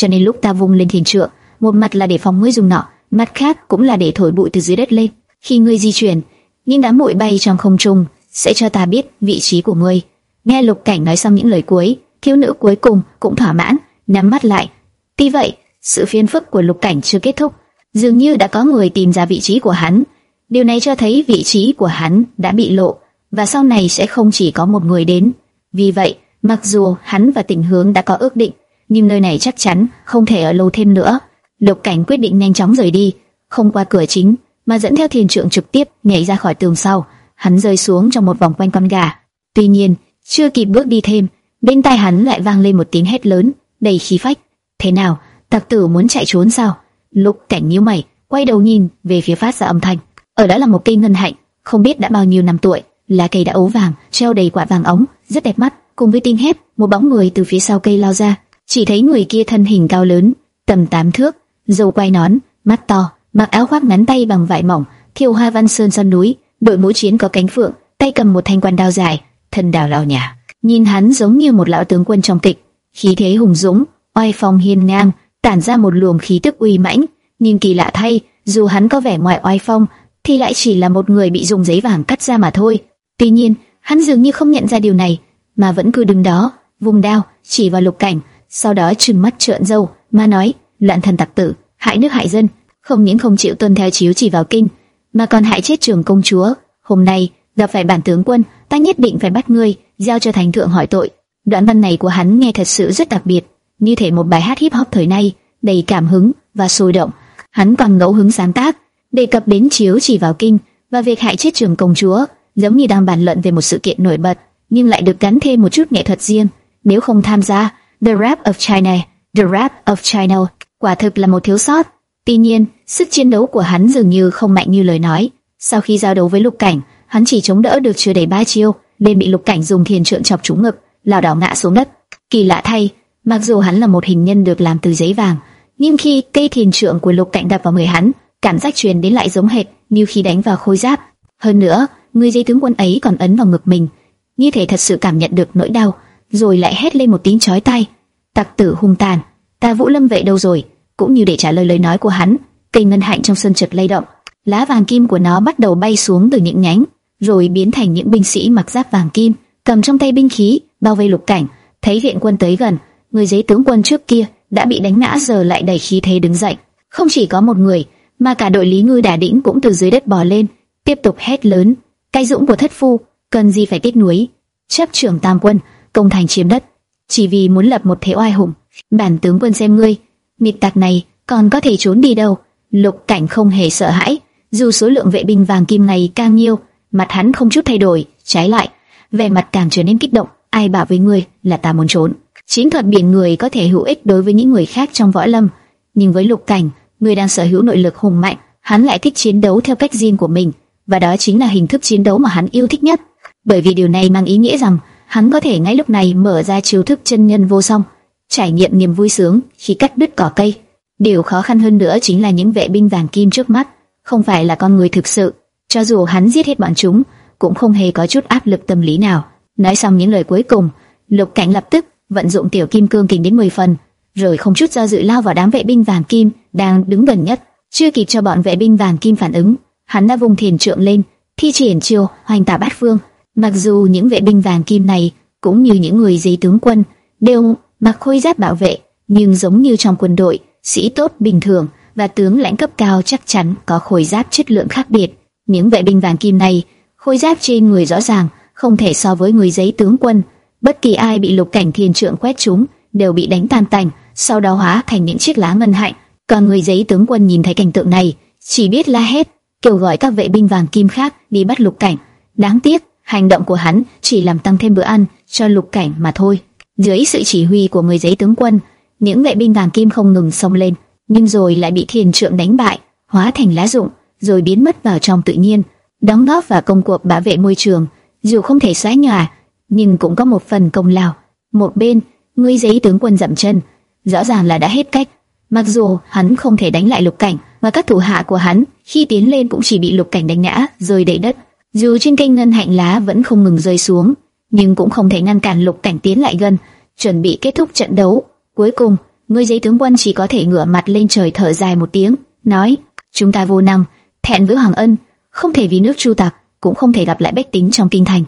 Cho nên lúc ta vung lên thiền trượng, một mặt là để phòng ngươi dùng nọ, mặt khác cũng là để thổi bụi từ dưới đất lên. Khi ngươi di chuyển, những đám bụi bay trong không trung sẽ cho ta biết vị trí của ngươi." Nghe Lục Cảnh nói xong những lời cuối, thiếu nữ cuối cùng cũng thỏa mãn, nhắm mắt lại. Tuy vậy, sự phiền phức của Lục Cảnh chưa kết thúc dường như đã có người tìm ra vị trí của hắn. Điều này cho thấy vị trí của hắn đã bị lộ và sau này sẽ không chỉ có một người đến. Vì vậy, mặc dù hắn và Tình Hướng đã có ước định, nhưng nơi này chắc chắn không thể ở lâu thêm nữa. Lục Cảnh quyết định nhanh chóng rời đi, không qua cửa chính, mà dẫn theo thiền trượng trực tiếp nhảy ra khỏi tường sau. Hắn rơi xuống trong một vòng quanh con gà. Tuy nhiên, chưa kịp bước đi thêm, bên tai hắn lại vang lên một tiếng hét lớn, đầy khí phách. Thế nào, tặc tử muốn chạy trốn sao? Lục Cảnh nhíu mày, quay đầu nhìn về phía phát ra âm thanh. Ở đó là một cây ngân hạnh, không biết đã bao nhiêu năm tuổi, lá cây đã ấu vàng, treo đầy quả vàng ống, rất đẹp mắt. Cùng với tiếng hét, một bóng người từ phía sau cây lao ra, chỉ thấy người kia thân hình cao lớn, tầm tám thước, râu quai nón, mắt to, mặc áo khoác ngắn tay bằng vải mỏng, thiêu hoa văn sơn son núi, đội mũ chiến có cánh phượng, tay cầm một thanh quan đao dài, thân đào lao nhà. Nhìn hắn giống như một lão tướng quân trong kịch, khí thế hùng dũng, oai phong hiên ngang, tản ra một luồng khí tức uy mãnh. Nhưng kỳ lạ thay, dù hắn có vẻ ngoài oai phong, thì lại chỉ là một người bị dùng giấy vàng cắt ra mà thôi. Tuy nhiên, hắn dường như không nhận ra điều này, mà vẫn cứ đứng đó, vùng đao chỉ vào lục cảnh, sau đó trừng mắt trợn râu, mà nói: loạn thần tặc tử, hại nước hại dân, không những không chịu tuân theo chiếu chỉ vào kinh, mà còn hại chết trường công chúa. Hôm nay gặp phải bản tướng quân, ta nhất định phải bắt ngươi giao cho thành thượng hỏi tội. Đoạn văn này của hắn nghe thật sự rất đặc biệt, như thể một bài hát hip hop thời nay, đầy cảm hứng và sôi động. Hắn còn ngẫu hứng sáng tác, đề cập đến chiếu chỉ vào kinh và việc hại chết trường công chúa, giống như đang bàn luận về một sự kiện nổi bật, nhưng lại được gắn thêm một chút nghệ thuật riêng. Nếu không tham gia The Rap of China, The Rap of China, quả thực là một thiếu sót. Tuy nhiên, sức chiến đấu của hắn dường như không mạnh như lời nói. Sau khi giao đấu với Lục Cảnh, hắn chỉ chống đỡ được chưa đầy ba chiêu, liền bị Lục Cảnh dùng thiền trượng chọc trúng ngực, lảo đảo ngã xuống đất. Kỳ lạ thay, mặc dù hắn là một hình nhân được làm từ giấy vàng, nhưng khi cây thiền trượng của Lục Cảnh đập vào người hắn, cảm giác truyền đến lại giống hệt như khi đánh vào khôi giáp. Hơn nữa, người dây tướng quân ấy còn ấn vào ngực mình, như thể thật sự cảm nhận được nỗi đau, rồi lại hét lên một tiếng chói tai. Tặc tử hung tàn, ta Vũ Lâm vệ đâu rồi? Cũng như để trả lời lời nói của hắn, cây ngân hạnh trong sân chợt lay động, lá vàng kim của nó bắt đầu bay xuống từ những nhánh, rồi biến thành những binh sĩ mặc giáp vàng kim, cầm trong tay binh khí, bao vây lục cảnh. Thấy viện quân tới gần, người giấy tướng quân trước kia đã bị đánh ngã giờ lại đầy khí thế đứng dậy. Không chỉ có một người, mà cả đội lý ngư đà đĩnh cũng từ dưới đất bò lên, tiếp tục hét lớn: "Cái dũng của thất phu, cần gì phải tiếc nuối? Chấp trưởng tam quân, công thành chiếm đất, chỉ vì muốn lập một thế oai hùng. Bản tướng quân xem ngươi, mịt tặc này còn có thể trốn đi đâu?" Lục Cảnh không hề sợ hãi, dù số lượng vệ binh vàng kim này càng nhiều, mặt hắn không chút thay đổi, trái lại, vẻ mặt càng trở nên kích động. Ai bảo với ngươi là ta muốn trốn? Chiến thuật biển người có thể hữu ích đối với những người khác trong võ lâm, nhưng với Lục Cảnh, người đang sở hữu nội lực hùng mạnh, hắn lại thích chiến đấu theo cách riêng của mình, và đó chính là hình thức chiến đấu mà hắn yêu thích nhất. Bởi vì điều này mang ý nghĩa rằng hắn có thể ngay lúc này mở ra chiêu thức chân nhân vô song, trải nghiệm niềm vui sướng khi cắt đứt cỏ cây. Điều khó khăn hơn nữa chính là những vệ binh vàng kim trước mắt, không phải là con người thực sự. Cho dù hắn giết hết bọn chúng, cũng không hề có chút áp lực tâm lý nào. Nói xong những lời cuối cùng, Lục Cảnh lập tức vận dụng tiểu kim cương kình đến 10 phần, rồi không chút do dự lao vào đám vệ binh vàng kim đang đứng gần nhất. Chưa kịp cho bọn vệ binh vàng kim phản ứng, hắn đã vùng thiền trượng lên, thi triển chiêu hoành tả bát phương. Mặc dù những vệ binh vàng kim này cũng như những người giấy tướng quân đều mặc khôi giáp bảo vệ, nhưng giống như trong quân đội, sĩ tốt bình thường và tướng lãnh cấp cao chắc chắn có khôi giáp chất lượng khác biệt. Những vệ binh vàng kim này, khôi giáp trên người rõ ràng không thể so với người giấy tướng quân. Bất kỳ ai bị lục cảnh thiên trượng quét chúng đều bị đánh tan tành, sau đó hóa thành những chiếc lá ngân hạnh. Còn người giấy tướng quân nhìn thấy cảnh tượng này, chỉ biết la hét, kêu gọi các vệ binh vàng kim khác đi bắt lục cảnh. Đáng tiếc, hành động của hắn chỉ làm tăng thêm bữa ăn cho lục cảnh mà thôi. Dưới sự chỉ huy của người giấy tướng quân, những vệ binh vàng kim không ngừng xông lên, nhưng rồi lại bị thiền trượng đánh bại, hóa thành lá rụng, rồi biến mất vào trong tự nhiên, đóng góp vào công cuộc bảo vệ môi trường. Dù không thể xóa nhòa, nhưng cũng có một phần công lao. Một bên, người giấy tướng quân dậm chân, rõ ràng là đã hết cách. Mặc dù hắn không thể đánh lại lục cảnh, mà các thủ hạ của hắn khi tiến lên cũng chỉ bị lục cảnh đánh ngã, rơi đầy đất. Dù trên kênh ngân hạnh lá vẫn không ngừng rơi xuống, nhưng cũng không thể ngăn cản lục cảnh tiến lại gần, chuẩn bị kết thúc trận đấu. Cuối cùng, người giấy tướng quân chỉ có thể ngửa mặt lên trời thở dài một tiếng, nói: chúng ta vô năng, thẹn với hoàng ân, không thể vì nước chu tặc, cũng không thể gặp lại bách tính trong kinh thành.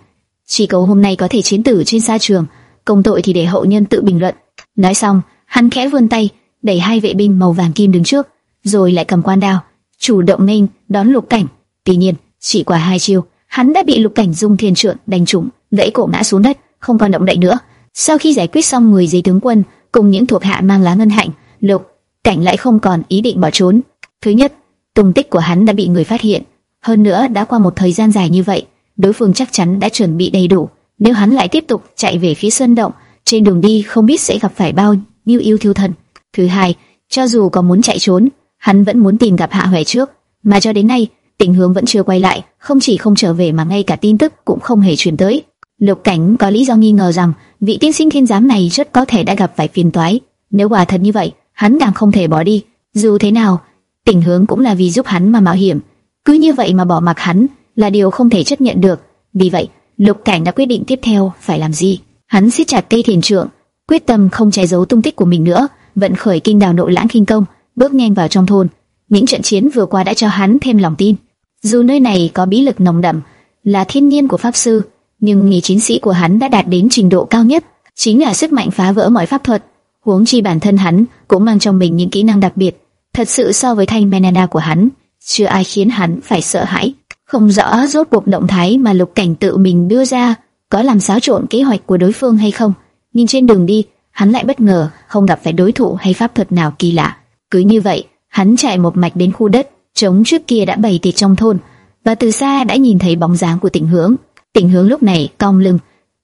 Chỉ cầu hôm nay có thể chiến tử trên sa trường, công tội thì để hậu nhân tự bình luận. Nói xong, hắn khẽ vươn tay, đẩy hai vệ binh màu vàng kim đứng trước, rồi lại cầm quan đao, chủ động nghênh đón lục cảnh. Tuy nhiên, chỉ qua hai chiêu, hắn đã bị lục cảnh dung thiên trượng đánh trúng, gãy cổ ngã xuống đất, không còn động đậy nữa. Sau khi giải quyết xong người giấy tướng quân cùng những thuộc hạ mang lá ngân hạnh, lục cảnh lại không còn ý định bỏ trốn. Thứ nhất, tung tích của hắn đã bị người phát hiện, hơn nữa đã qua một thời gian dài như vậy, đối phương chắc chắn đã chuẩn bị đầy đủ. Nếu hắn lại tiếp tục chạy về phía sơn động, trên đường đi không biết sẽ gặp phải bao nhiêu yêu thiêu thần. Thứ hai, cho dù có muốn chạy trốn, hắn vẫn muốn tìm gặp Hạ Hoè trước, mà cho đến nay tình hướng vẫn chưa quay lại, không chỉ không trở về mà ngay cả tin tức cũng không hề truyền tới. Lục Cảnh có lý do nghi ngờ rằng vị tiên sinh thiên giám này rất có thể đã gặp phải phiền toái. Nếu quả thật như vậy, hắn càng không thể bỏ đi. Dù thế nào, tình hướng cũng là vì giúp hắn mà mạo hiểm. Cứ như vậy mà bỏ mặc hắn là điều không thể chấp nhận được. Vì vậy, Lục Cảnh đã quyết định tiếp theo phải làm gì. Hắn siết chặt cây thiền trượng, quyết tâm không che giấu tung tích của mình nữa, vận khởi kinh đào nội lãng kinh công, bước nhanh vào trong thôn. Những trận chiến vừa qua đã cho hắn thêm lòng tin. Dù nơi này có bí lực nồng đậm, là thiên nhiên của pháp sư, nhưng nghề chiến sĩ của hắn đã đạt đến trình độ cao nhất, chính là sức mạnh phá vỡ mọi pháp thuật. Huống chi bản thân hắn cũng mang trong mình những kỹ năng đặc biệt, thật sự so với thanh Menanda của hắn, chưa ai khiến hắn phải sợ hãi. Không rõ rốt cuộc động thái mà Lục Cảnh tự mình đưa ra có làm xáo trộn kế hoạch của đối phương hay không. Nhưng trên đường đi, hắn lại bất ngờ không gặp phải đối thủ hay pháp thuật nào kỳ lạ. Cứ như vậy, hắn chạy một mạch đến khu đất trống trước kia đã bày tiệc trong thôn, và từ xa đã nhìn thấy bóng dáng của Tịnh Hướng. Tịnh Hướng lúc này cong lưng,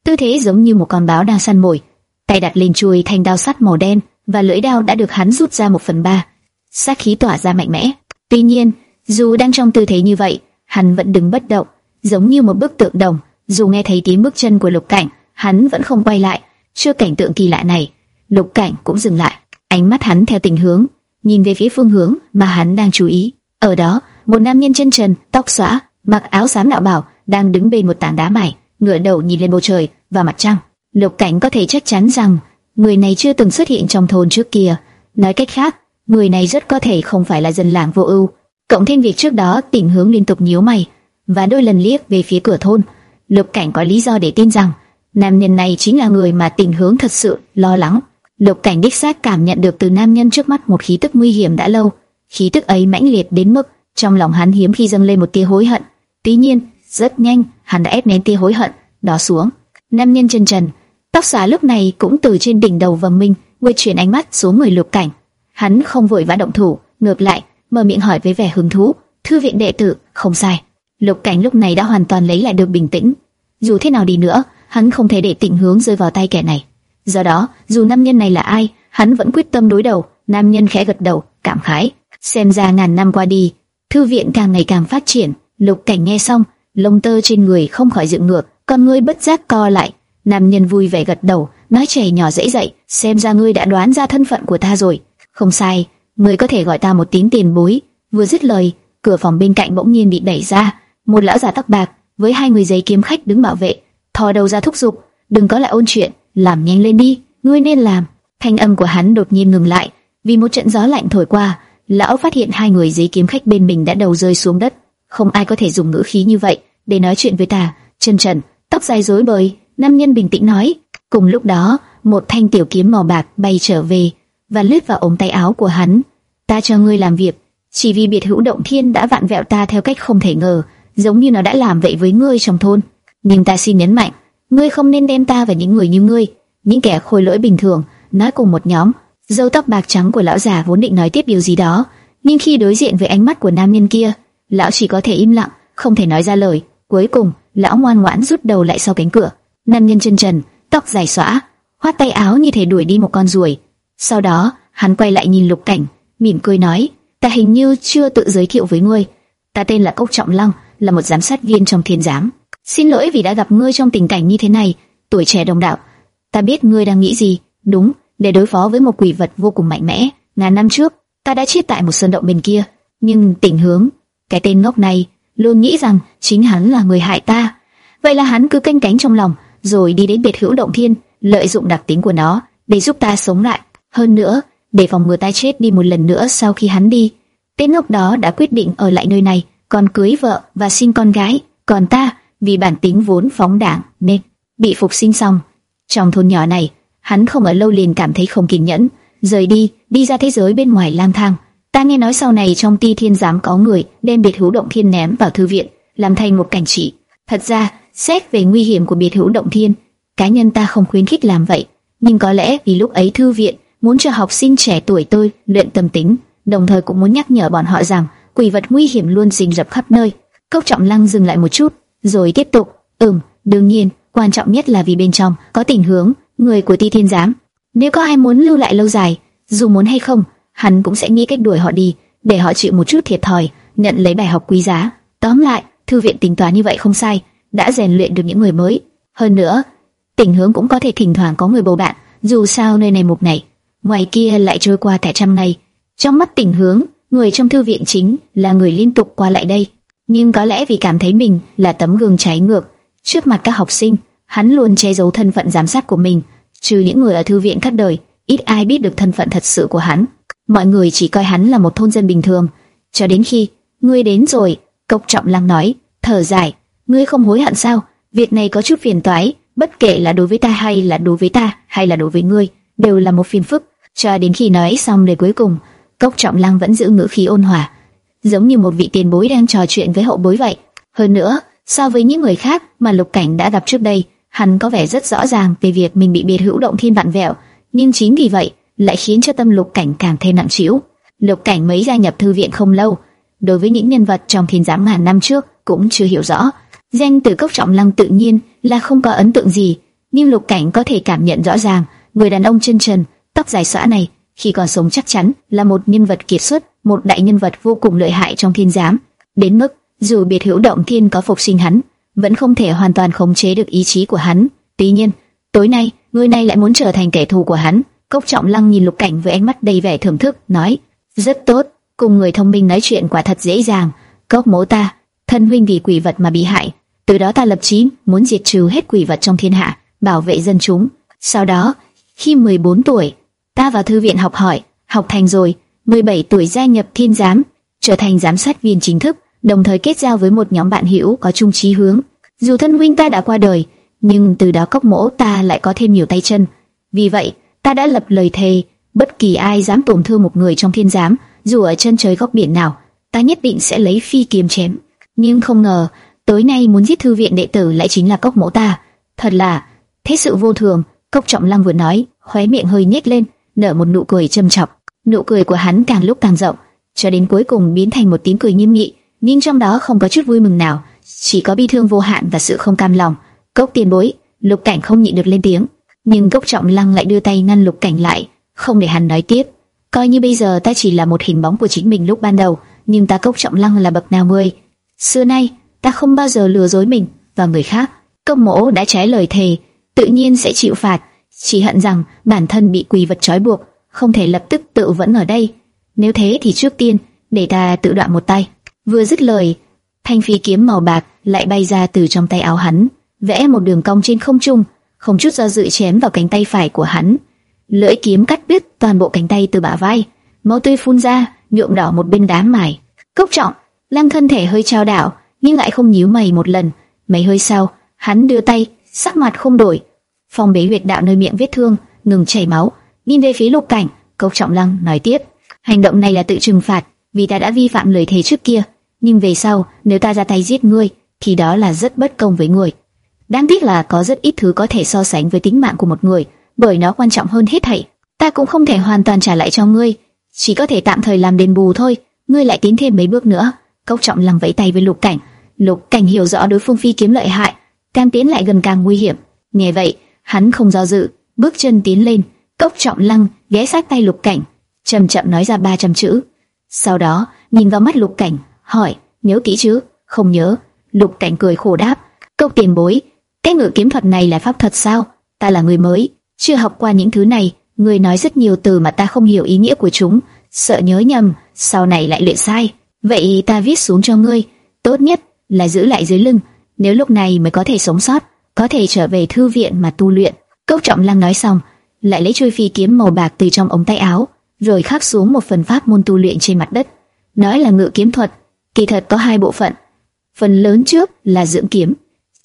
tư thế giống như một con báo đang săn mồi, tay đặt lên chuôi thanh đao sắt màu đen và lưỡi đao đã được hắn rút ra một phần ba, sát khí tỏa ra mạnh mẽ. Tuy nhiên, dù đang trong tư thế như vậy, hắn vẫn đứng bất động, giống như một bức tượng đồng. Dù nghe thấy tiếng bước chân của Lục Cảnh, hắn vẫn không quay lại. Chưa cảnh tượng kỳ lạ này, Lục Cảnh cũng dừng lại, ánh mắt hắn theo tình hướng, nhìn về phía phương hướng mà hắn đang chú ý. Ở đó, một nam nhân chân trần, tóc xõa, mặc áo xám đạo bảo, đang đứng bên một tảng đá mài, ngửa đầu nhìn lên bầu trời và mặt trăng. Lục Cảnh có thể chắc chắn rằng người này chưa từng xuất hiện trong thôn trước kia. Nói cách khác, người này rất có thể không phải là dân làng vô ưu. Cộng thêm việc trước đó tình hướng liên tục nhíu mày và đôi lần liếc về phía cửa thôn, Lục Cảnh có lý do để tin rằng nam nhân này chính là người mà tình hướng thật sự lo lắng. Lục Cảnh đích xác cảm nhận được từ nam nhân trước mắt một khí tức nguy hiểm đã lâu. Khí tức ấy mãnh liệt đến mức trong lòng hắn hiếm khi dâng lên một tia hối hận. Tuy nhiên, rất nhanh, hắn đã ép nén tia hối hận đó xuống. Nam nhân chân trần, tóc xóa lúc này cũng từ trên đỉnh đầu vầng minh, quay chuyển ánh mắt xuống người Lục Cảnh. Hắn không vội vã động thủ, ngược lại mở miệng hỏi với vẻ hứng thú. Thư viện đệ tử, không sai. Lục Cảnh lúc này đã hoàn toàn lấy lại được bình tĩnh. Dù thế nào đi nữa, hắn không thể để tình hướng rơi vào tay kẻ này. Do đó, dù nam nhân này là ai, hắn vẫn quyết tâm đối đầu. Nam nhân khẽ gật đầu, cảm khái. Xem ra ngàn năm qua đi, thư viện càng ngày càng phát triển. Lục Cảnh nghe xong, lông tơ trên người không khỏi dựng ngược, con ngươi bất giác co lại. Nam nhân vui vẻ gật đầu, nói trẻ nhỏ dễ dậy, xem ra ngươi đã đoán ra thân phận của ta rồi. Không sai, ngươi có thể gọi ta một tiếng tiền bối. Vừa dứt lời, cửa phòng bên cạnh bỗng nhiên bị đẩy ra, một lão già tóc bạc với hai người giấy kiếm khách đứng bảo vệ, thò đầu ra thúc giục, đừng có lại ôn chuyện, làm nhanh lên đi, ngươi nên làm. Thanh âm của hắn đột nhiên ngừng lại, vì một trận gió lạnh thổi qua, lão phát hiện hai người giấy kiếm khách bên mình đã đầu rơi xuống đất. Không ai có thể dùng ngữ khí như vậy để nói chuyện với ta. Chân trần, tóc dài rối bời, nam nhân bình tĩnh nói. Cùng lúc đó, một thanh tiểu kiếm màu bạc bay trở về và lướt vào ống tay áo của hắn. Ta cho ngươi làm việc, chỉ vì biệt hữu động thiên đã vặn vẹo ta theo cách không thể ngờ, giống như nó đã làm vậy với ngươi trong thôn. Nhưng ta xin nhấn mạnh, ngươi không nên đem ta và những người như ngươi, những kẻ khôi lỗi bình thường, nói cùng một nhóm. Dâu tóc bạc trắng của lão già vốn định nói tiếp điều gì đó, nhưng khi đối diện với ánh mắt của nam nhân kia, lão chỉ có thể im lặng, không thể nói ra lời. Cuối cùng, lão ngoan ngoãn rút đầu lại sau cánh cửa. Nam nhân chân trần, tóc dài xõa, khoát tay áo như thể đuổi đi một con ruồi. Sau đó, hắn quay lại nhìn Lục Cảnh, mỉm cười nói: "Ta hình như chưa tự giới thiệu với ngươi. Ta tên là Cốc Trọng Lăng, là một giám sát viên trong thiên giám. Xin lỗi vì đã gặp ngươi trong tình cảnh như thế này, tuổi trẻ đồng đạo. Ta biết ngươi đang nghĩ gì, đúng, để đối phó với một quỷ vật vô cùng mạnh mẽ. Ngàn năm trước, ta đã chết tại một sơn động bên kia, nhưng tình hướng, cái tên ngốc này luôn nghĩ rằng chính hắn là người hại ta. Vậy là hắn cứ canh cánh trong lòng, rồi đi đến biệt hữu động thiên, lợi dụng đặc tính của nó để giúp ta sống lại. Hơn nữa, để phòng ngừa ta chết đi một lần nữa sau khi hắn đi, tên ngốc đó đã quyết định ở lại nơi này còn cưới vợ và sinh con gái, còn ta vì bản tính vốn phóng đảng nên bị phục sinh xong. Trong thôn nhỏ này, hắn không ở lâu liền cảm thấy không kiên nhẫn, rời đi, đi ra thế giới bên ngoài lang thang. Ta nghe nói sau này trong ti thiên giám có người đem biệt hữu động thiên ném vào thư viện, làm thành một cảnh trị. Thật ra, xét về nguy hiểm của biệt hữu động thiên, cá nhân ta không khuyến khích làm vậy, nhưng có lẽ vì lúc ấy thư viện muốn cho học sinh trẻ tuổi tôi luyện tâm tính, đồng thời cũng muốn nhắc nhở bọn họ rằng quỷ vật nguy hiểm luôn rình rập khắp nơi. Cốc Trọng Lăng dừng lại một chút, rồi tiếp tục, "Ừm, đương nhiên, quan trọng nhất là vì bên trong có tình hướng, người của Ti Thiên giám. Nếu có ai muốn lưu lại lâu dài, dù muốn hay không, hắn cũng sẽ nghĩ cách đuổi họ đi, để họ chịu một chút thiệt thòi, nhận lấy bài học quý giá. Tóm lại, thư viện tính toán như vậy không sai, đã rèn luyện được những người mới. Hơn nữa, tình hướng cũng có thể thỉnh thoảng có người bầu bạn, dù sao nơi này một ngày, ngoài kia lại trôi qua cả trăm ngày. Trong mắt tình hướng, người trong thư viện chính là người liên tục qua lại đây, nhưng có lẽ vì cảm thấy mình là tấm gương trái ngược, Trước mặt các học sinh, hắn luôn che giấu thân phận giám sát của mình, trừ những người ở thư viện các đời, ít ai biết được thân phận thật sự của hắn. Mọi người chỉ coi hắn là một thôn dân bình thường, cho đến khi ngươi đến rồi, Cốc Trọng Lăng nói, thở dài, ngươi không hối hận sao? Việc này có chút phiền toái, bất kể là đối với ta hay là đối với ta hay là đối với ngươi, đều là một phiền phức. Cho đến khi nói xong lời cuối cùng, Cốc Trọng Lăng vẫn giữ ngữ khí ôn hòa, giống như một vị tiền bối đang trò chuyện với hậu bối vậy. Hơn nữa, so với những người khác mà Lục Cảnh đã gặp trước đây, hắn có vẻ rất rõ ràng về việc mình bị biệt hữu động thiên vạn vẹo, nhưng chính vì vậy lại khiến cho tâm Lục Cảnh càng thêm nặng trĩu. Lục Cảnh mới gia nhập thư viện không lâu, đối với những nhân vật trong thiên giám ngàn năm trước cũng chưa hiểu rõ. Danh từ Cốc Trọng Lăng tự nhiên là không có ấn tượng gì, nhưng Lục Cảnh có thể cảm nhận rõ ràng, người đàn ông chân trần, tóc dài xõa này khi còn sống chắc chắn là một nhân vật kiệt xuất, một đại nhân vật vô cùng lợi hại trong thiên giám, đến mức dù biệt hữu động thiên có phục sinh hắn, vẫn không thể hoàn toàn khống chế được ý chí của hắn. Tuy nhiên, tối nay, người này lại muốn trở thành kẻ thù của hắn. Cốc Trọng Lăng nhìn Lục Cảnh với ánh mắt đầy vẻ thưởng thức, nói: "Rất tốt, cùng người thông minh nói chuyện quả thật dễ dàng. Cốc Mỗ ta, thân huynh vì quỷ vật mà bị hại, từ đó ta lập chí muốn diệt trừ hết quỷ vật trong thiên hạ, bảo vệ dân chúng. Sau đó, khi 14 tuổi, ta vào thư viện học hỏi, học thành rồi, 17 tuổi gia nhập thiên giám, trở thành giám sát viên chính thức, đồng thời kết giao với một nhóm bạn hữu có chung chí hướng. Dù thân huynh ta đã qua đời, nhưng từ đó cốc mỗ ta lại có thêm nhiều tay chân. Vì vậy, ta đã lập lời thề, bất kỳ ai dám tổn thương một người trong thiên giám, dù ở chân trời góc biển nào, ta nhất định sẽ lấy phi kiếm chém. Nhưng không ngờ, tối nay muốn giết thư viện đệ tử lại chính là cốc mỗ ta. Thật là, thế sự vô thường, cốc trọng lăng vừa nói, khóe miệng hơi nhếch lên, nở một nụ cười châm chọc. Nụ cười của hắn càng lúc càng rộng, cho đến cuối cùng biến thành một tiếng cười nghiêm nghị, nhưng trong đó không có chút vui mừng nào, chỉ có bi thương vô hạn và sự không cam lòng. Cốc tiền bối, lục cảnh không nhịn được lên tiếng, nhưng cốc trọng lăng lại đưa tay ngăn lục cảnh lại, không để hắn nói tiếp. Coi như bây giờ ta chỉ là một hình bóng của chính mình lúc ban đầu, nhưng ta cốc trọng lăng là bậc nào ngươi? Xưa nay, ta không bao giờ lừa dối mình và người khác. Cốc mỗ đã trái lời thề, tự nhiên sẽ chịu phạt. Chỉ hận rằng bản thân bị quỷ vật trói buộc, không thể lập tức tự vẫn ở đây. Nếu thế thì trước tiên, để ta tự đoạn một tay. Vừa dứt lời, thanh phi kiếm màu bạc lại bay ra từ trong tay áo hắn, vẽ một đường cong trên không trung, không chút do dự chém vào cánh tay phải của hắn. Lưỡi kiếm cắt đứt toàn bộ cánh tay từ bả vai, máu tươi phun ra, nhuộm đỏ một bên đám mài. Cốc trọng, lăng thân thể hơi trao đảo, nhưng lại không nhíu mày một lần. Mấy hơi sau, hắn đưa tay, sắc mặt không đổi, phong bế huyệt đạo nơi miệng vết thương, ngừng chảy máu, nhìn về phía lục cảnh. Cốc trọng lăng nói tiếp, hành động này là tự trừng phạt, vì ta đã vi phạm lời thề trước kia nhưng về sau nếu ta ra tay giết ngươi thì đó là rất bất công với người. Đáng tiếc là có rất ít thứ có thể so sánh với tính mạng của một người, bởi nó quan trọng hơn hết thảy. Ta cũng không thể hoàn toàn trả lại cho ngươi, chỉ có thể tạm thời làm đền bù thôi. Ngươi lại tiến thêm mấy bước nữa. Cốc Trọng lăng vẫy tay với Lục Cảnh. Lục Cảnh hiểu rõ đối phương phi kiếm lợi hại, càng tiến lại gần càng nguy hiểm. Nghe vậy, hắn không do dự, bước chân tiến lên. Cốc Trọng lăng ghé sát tay Lục Cảnh, chậm chậm nói ra 300 chữ. Sau đó, nhìn vào mắt Lục Cảnh, hỏi, nhớ kỹ chứ? Không nhớ. Lục Cảnh cười khổ đáp, cốc tiền bối, cái ngự kiếm thuật này là pháp thuật sao? Ta là người mới, chưa học qua những thứ này, người nói rất nhiều từ mà ta không hiểu ý nghĩa của chúng, sợ nhớ nhầm, sau này lại luyện sai. Vậy ta viết xuống cho ngươi, tốt nhất là giữ lại dưới lưng, nếu lúc này mới có thể sống sót, có thể trở về thư viện mà tu luyện. Cốc Trọng Lăng nói xong, lại lấy chuôi phi kiếm màu bạc từ trong ống tay áo, rồi khắc xuống một phần pháp môn tu luyện trên mặt đất. Nói là ngự kiếm thuật, Kỳ thật có hai bộ phận. Phần lớn trước là dưỡng kiếm,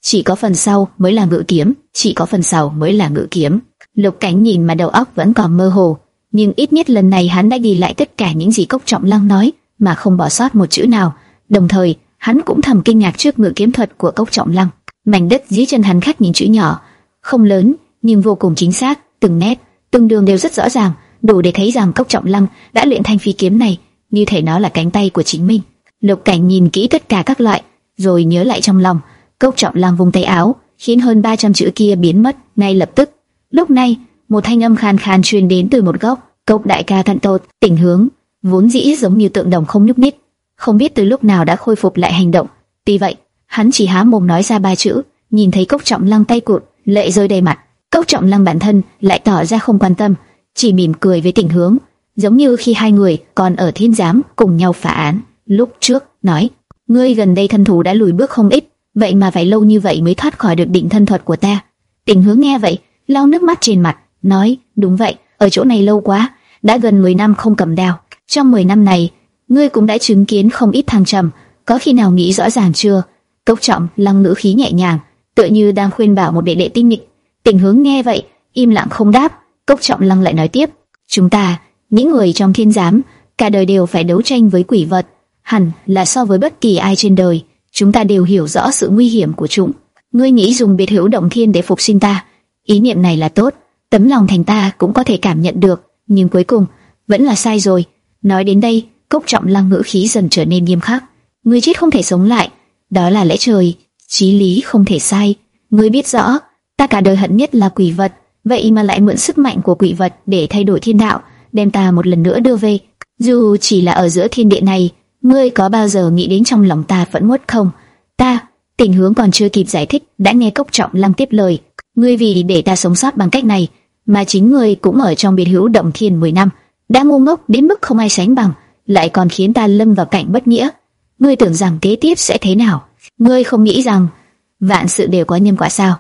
chỉ có phần sau mới là ngự kiếm, chỉ có phần sau mới là ngự kiếm. Lục Cảnh nhìn mà đầu óc vẫn còn mơ hồ, nhưng ít nhất lần này hắn đã ghi lại tất cả những gì Cốc Trọng Lăng nói, mà không bỏ sót một chữ nào. Đồng thời, hắn cũng thầm kinh ngạc trước ngự kiếm thuật của Cốc Trọng Lăng. Mảnh đất dưới chân hắn khắc những chữ nhỏ, không lớn nhưng vô cùng chính xác, từng nét, từng đường đều rất rõ ràng, đủ để thấy rằng Cốc Trọng Lăng đã luyện thành phi kiếm này, như thể nó là cánh tay của chính mình. Lục Cảnh nhìn kỹ tất cả các loại, rồi nhớ lại trong lòng. Cốc Trọng Lăng vùng tay áo, khiến hơn 300 chữ kia biến mất ngay lập tức. Lúc này, một thanh âm khàn khàn truyền đến từ một góc. Cốc đại ca thận tột, tỉnh hướng, vốn dĩ giống như tượng đồng không nhúc nhích, không biết từ lúc nào đã khôi phục lại hành động. Tuy vậy, hắn chỉ há mồm nói ra ba chữ, nhìn thấy Cốc Trọng Lăng tay cụt, lệ rơi đầy mặt. Cốc Trọng Lăng bản thân lại tỏ ra không quan tâm, chỉ mỉm cười với Tình hướng, giống như khi hai người còn ở thiên giám cùng nhau phá án lúc trước, nói, ngươi gần đây thân thủ đã lùi bước không ít, vậy mà phải lâu như vậy mới thoát khỏi được định thân thuật của ta. Tình hướng nghe vậy, lau nước mắt trên mặt, nói, đúng vậy, ở chỗ này lâu quá, đã gần 10 năm không cầm đao. Trong 10 năm này, ngươi cũng đã chứng kiến không ít thăng trầm, có khi nào nghĩ rõ ràng chưa? Cốc trọng lăng ngữ khí nhẹ nhàng, tựa như đang khuyên bảo một đệ đệ tinh nghịch. Tình hướng nghe vậy, im lặng không đáp. Cốc trọng lăng lại nói tiếp, chúng ta, những người trong thiên giám, cả đời đều phải đấu tranh với quỷ vật, hẳn là so với bất kỳ ai trên đời, chúng ta đều hiểu rõ sự nguy hiểm của chúng. Ngươi nghĩ dùng biệt hữu động thiên để phục sinh ta, ý niệm này là tốt, tấm lòng thành ta cũng có thể cảm nhận được, nhưng cuối cùng vẫn là sai rồi. Nói đến đây, cốc trọng lăng ngữ khí dần trở nên nghiêm khắc. Ngươi chết không thể sống lại, đó là lẽ trời, chí lý không thể sai. Ngươi biết rõ, ta cả đời hận nhất là quỷ vật, vậy mà lại mượn sức mạnh của quỷ vật để thay đổi thiên đạo, đem ta một lần nữa đưa về. Dù chỉ là ở giữa thiên địa này, ngươi có bao giờ nghĩ đến trong lòng ta vẫn uất không? Ta, tình hướng còn chưa kịp giải thích, đã nghe cốc trọng lăng tiếp lời. Ngươi vì để ta sống sót bằng cách này, mà chính ngươi cũng ở trong biệt hữu động thiên 10 năm, đã ngu ngốc đến mức không ai sánh bằng, lại còn khiến ta lâm vào cảnh bất nghĩa. Ngươi tưởng rằng kế tiếp sẽ thế nào? Ngươi không nghĩ rằng vạn sự đều có nhân quả sao?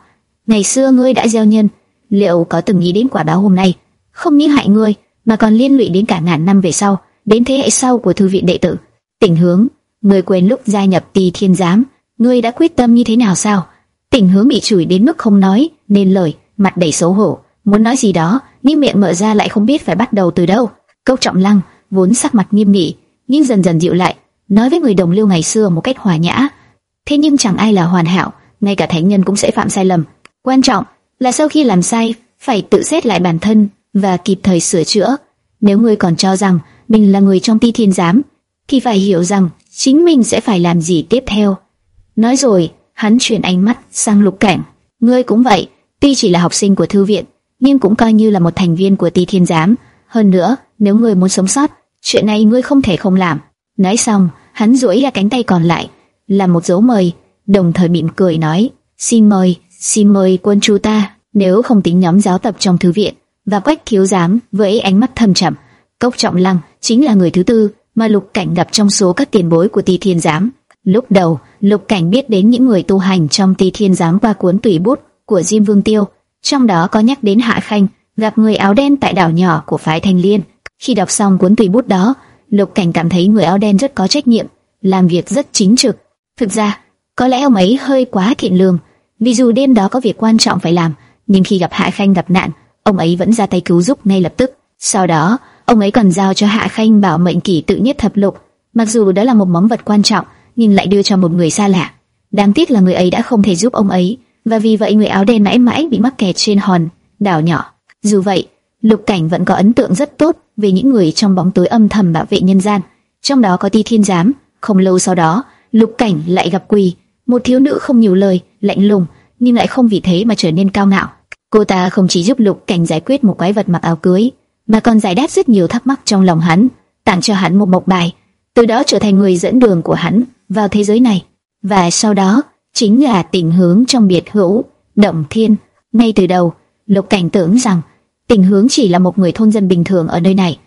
Ngày xưa ngươi đã gieo nhân, liệu có từng nghĩ đến quả báo hôm nay? Không những hại ngươi, mà còn liên lụy đến cả ngàn năm về sau, đến thế hệ sau của thư viện đệ tử. Tỉnh hướng, ngươi quên lúc gia nhập Tỳ Thiên Giám, ngươi đã quyết tâm như thế nào sao? Tỉnh hướng bị chửi đến mức không nói nên lời, mặt đầy xấu hổ, muốn nói gì đó, nhưng miệng mở ra lại không biết phải bắt đầu từ đâu. Câu Trọng Lăng vốn sắc mặt nghiêm nghị, nhưng dần dần dịu lại, nói với người đồng lưu ngày xưa một cách hòa nhã. Thế nhưng chẳng ai là hoàn hảo, ngay cả thánh nhân cũng sẽ phạm sai lầm. Quan trọng là sau khi làm sai, phải tự xét lại bản thân và kịp thời sửa chữa. Nếu ngươi còn cho rằng mình là người trong ti thiên giám, thì phải hiểu rằng chính mình sẽ phải làm gì tiếp theo. Nói rồi, hắn chuyển ánh mắt sang lục cảnh. Ngươi cũng vậy, tuy chỉ là học sinh của thư viện, nhưng cũng coi như là một thành viên của ti thiên giám. Hơn nữa, nếu ngươi muốn sống sót, chuyện này ngươi không thể không làm. Nói xong, hắn duỗi ra cánh tay còn lại, làm một dấu mời, đồng thời mỉm cười nói: "Xin mời, xin mời quân chú ta." Nếu không tính nhóm giáo tập trong thư viện và quách thiếu giám với ánh mắt thâm trầm, cốc trọng lăng chính là người thứ tư mà lục cảnh gặp trong số các tiền bối của Tỳ thiên giám. Lúc đầu, lục cảnh biết đến những người tu hành trong Tỳ thiên giám qua cuốn tùy bút của Diêm Vương Tiêu, trong đó có nhắc đến Hạ Khanh gặp người áo đen tại đảo nhỏ của phái thanh Liên. Khi đọc xong cuốn tùy bút đó, Lục Cảnh cảm thấy người áo đen rất có trách nhiệm, làm việc rất chính trực. Thực ra, có lẽ ông ấy hơi quá thiện lương, vì dù đêm đó có việc quan trọng phải làm, nhưng khi gặp Hạ Khanh gặp nạn, ông ấy vẫn ra tay cứu giúp ngay lập tức. Sau đó, ông ấy còn giao cho Hạ Khanh bảo mệnh kỷ tự nhất thập lục, mặc dù đó là một món vật quan trọng, nhưng lại đưa cho một người xa lạ. Đáng tiếc là người ấy đã không thể giúp ông ấy, và vì vậy người áo đen mãi mãi bị mắc kẹt trên hòn đảo nhỏ. Dù vậy, Lục Cảnh vẫn có ấn tượng rất tốt về những người trong bóng tối âm thầm bảo vệ nhân gian, trong đó có Ti Thiên Giám. Không lâu sau đó, Lục Cảnh lại gặp Quỳ, một thiếu nữ không nhiều lời, lạnh lùng, nhưng lại không vì thế mà trở nên cao ngạo. Cô ta không chỉ giúp Lục Cảnh giải quyết một quái vật mặc áo cưới, mà còn giải đáp rất nhiều thắc mắc trong lòng hắn, tặng cho hắn một mộc bài, từ đó trở thành người dẫn đường của hắn vào thế giới này. Và sau đó, chính là tình hướng trong biệt hữu, động thiên. Ngay từ đầu, Lục Cảnh tưởng rằng tình hướng chỉ là một người thôn dân bình thường ở nơi này.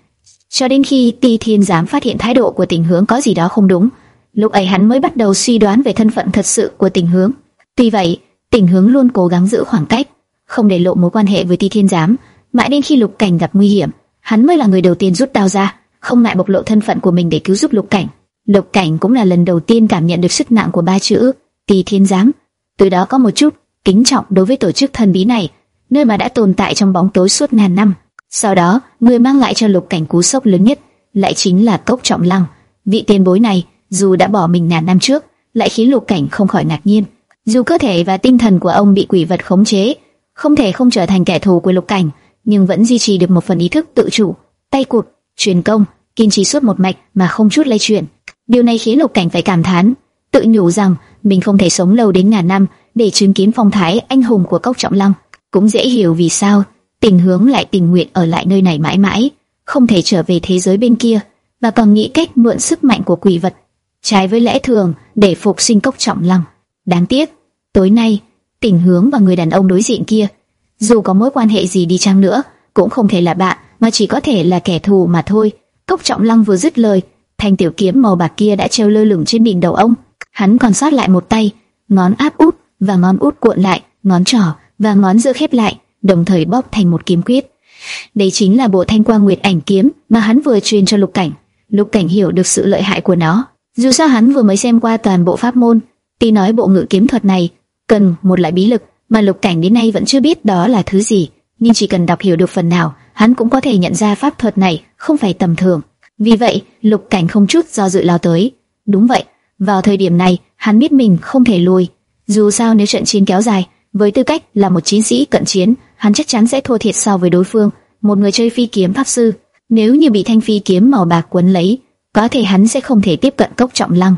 Cho đến khi Ti Thiên dám phát hiện thái độ của tình hướng có gì đó không đúng, lúc ấy hắn mới bắt đầu suy đoán về thân phận thật sự của tình hướng. Tuy vậy, tình hướng luôn cố gắng giữ khoảng cách, không để lộ mối quan hệ với Ti Thiên giám. Mãi đến khi Lục Cảnh gặp nguy hiểm, hắn mới là người đầu tiên rút đao ra, không ngại bộc lộ thân phận của mình để cứu giúp Lục Cảnh. Lục Cảnh cũng là lần đầu tiên cảm nhận được sức nặng của ba chữ Ti Thiên giám. Từ đó có một chút kính trọng đối với tổ chức thần bí này, nơi mà đã tồn tại trong bóng tối suốt ngàn năm. Sau đó, người mang lại cho Lục Cảnh cú sốc lớn nhất lại chính là Cốc Trọng Lăng. Vị tiền bối này, dù đã bỏ mình ngàn năm trước, lại khiến Lục Cảnh không khỏi ngạc nhiên. Dù cơ thể và tinh thần của ông bị quỷ vật khống chế, không thể không trở thành kẻ thù của Lục Cảnh, nhưng vẫn duy trì được một phần ý thức tự chủ, tay cụt, truyền công, kiên trì suốt một mạch mà không chút lay chuyển. Điều này khiến Lục Cảnh phải cảm thán, tự nhủ rằng mình không thể sống lâu đến ngàn năm để chứng kiến phong thái anh hùng của Cốc Trọng Lăng. Cũng dễ hiểu vì sao tình hướng lại tình nguyện ở lại nơi này mãi mãi, không thể trở về thế giới bên kia, và còn nghĩ cách mượn sức mạnh của quỷ vật, trái với lẽ thường để phục sinh Cốc Trọng Lăng. Đáng tiếc, tối nay, tình hướng và người đàn ông đối diện kia, dù có mối quan hệ gì đi chăng nữa, cũng không thể là bạn, mà chỉ có thể là kẻ thù mà thôi. Cốc Trọng Lăng vừa dứt lời, thanh tiểu kiếm màu bạc kia đã treo lơ lửng trên đỉnh đầu ông. Hắn còn sót lại một tay, ngón áp út và ngón út cuộn lại, ngón trỏ và ngón giữa khép lại, đồng thời bóp thành một kiếm quyết. Đây chính là bộ Thanh Quang Nguyệt Ảnh kiếm mà hắn vừa truyền cho Lục Cảnh. Lục Cảnh hiểu được sự lợi hại của nó. Dù sao hắn vừa mới xem qua toàn bộ pháp môn, tuy nói bộ ngự kiếm thuật này cần một loại bí lực mà Lục Cảnh đến nay vẫn chưa biết đó là thứ gì, nhưng chỉ cần đọc hiểu được phần nào, hắn cũng có thể nhận ra pháp thuật này không phải tầm thường. Vì vậy, Lục Cảnh không chút do dự lao tới. Đúng vậy, vào thời điểm này, hắn biết mình không thể lùi. Dù sao nếu trận chiến kéo dài, với tư cách là một chiến sĩ cận chiến, hắn chắc chắn sẽ thua thiệt so với đối phương, một người chơi phi kiếm pháp sư. Nếu như bị thanh phi kiếm màu bạc quấn lấy, có thể hắn sẽ không thể tiếp cận cốc trọng lăng.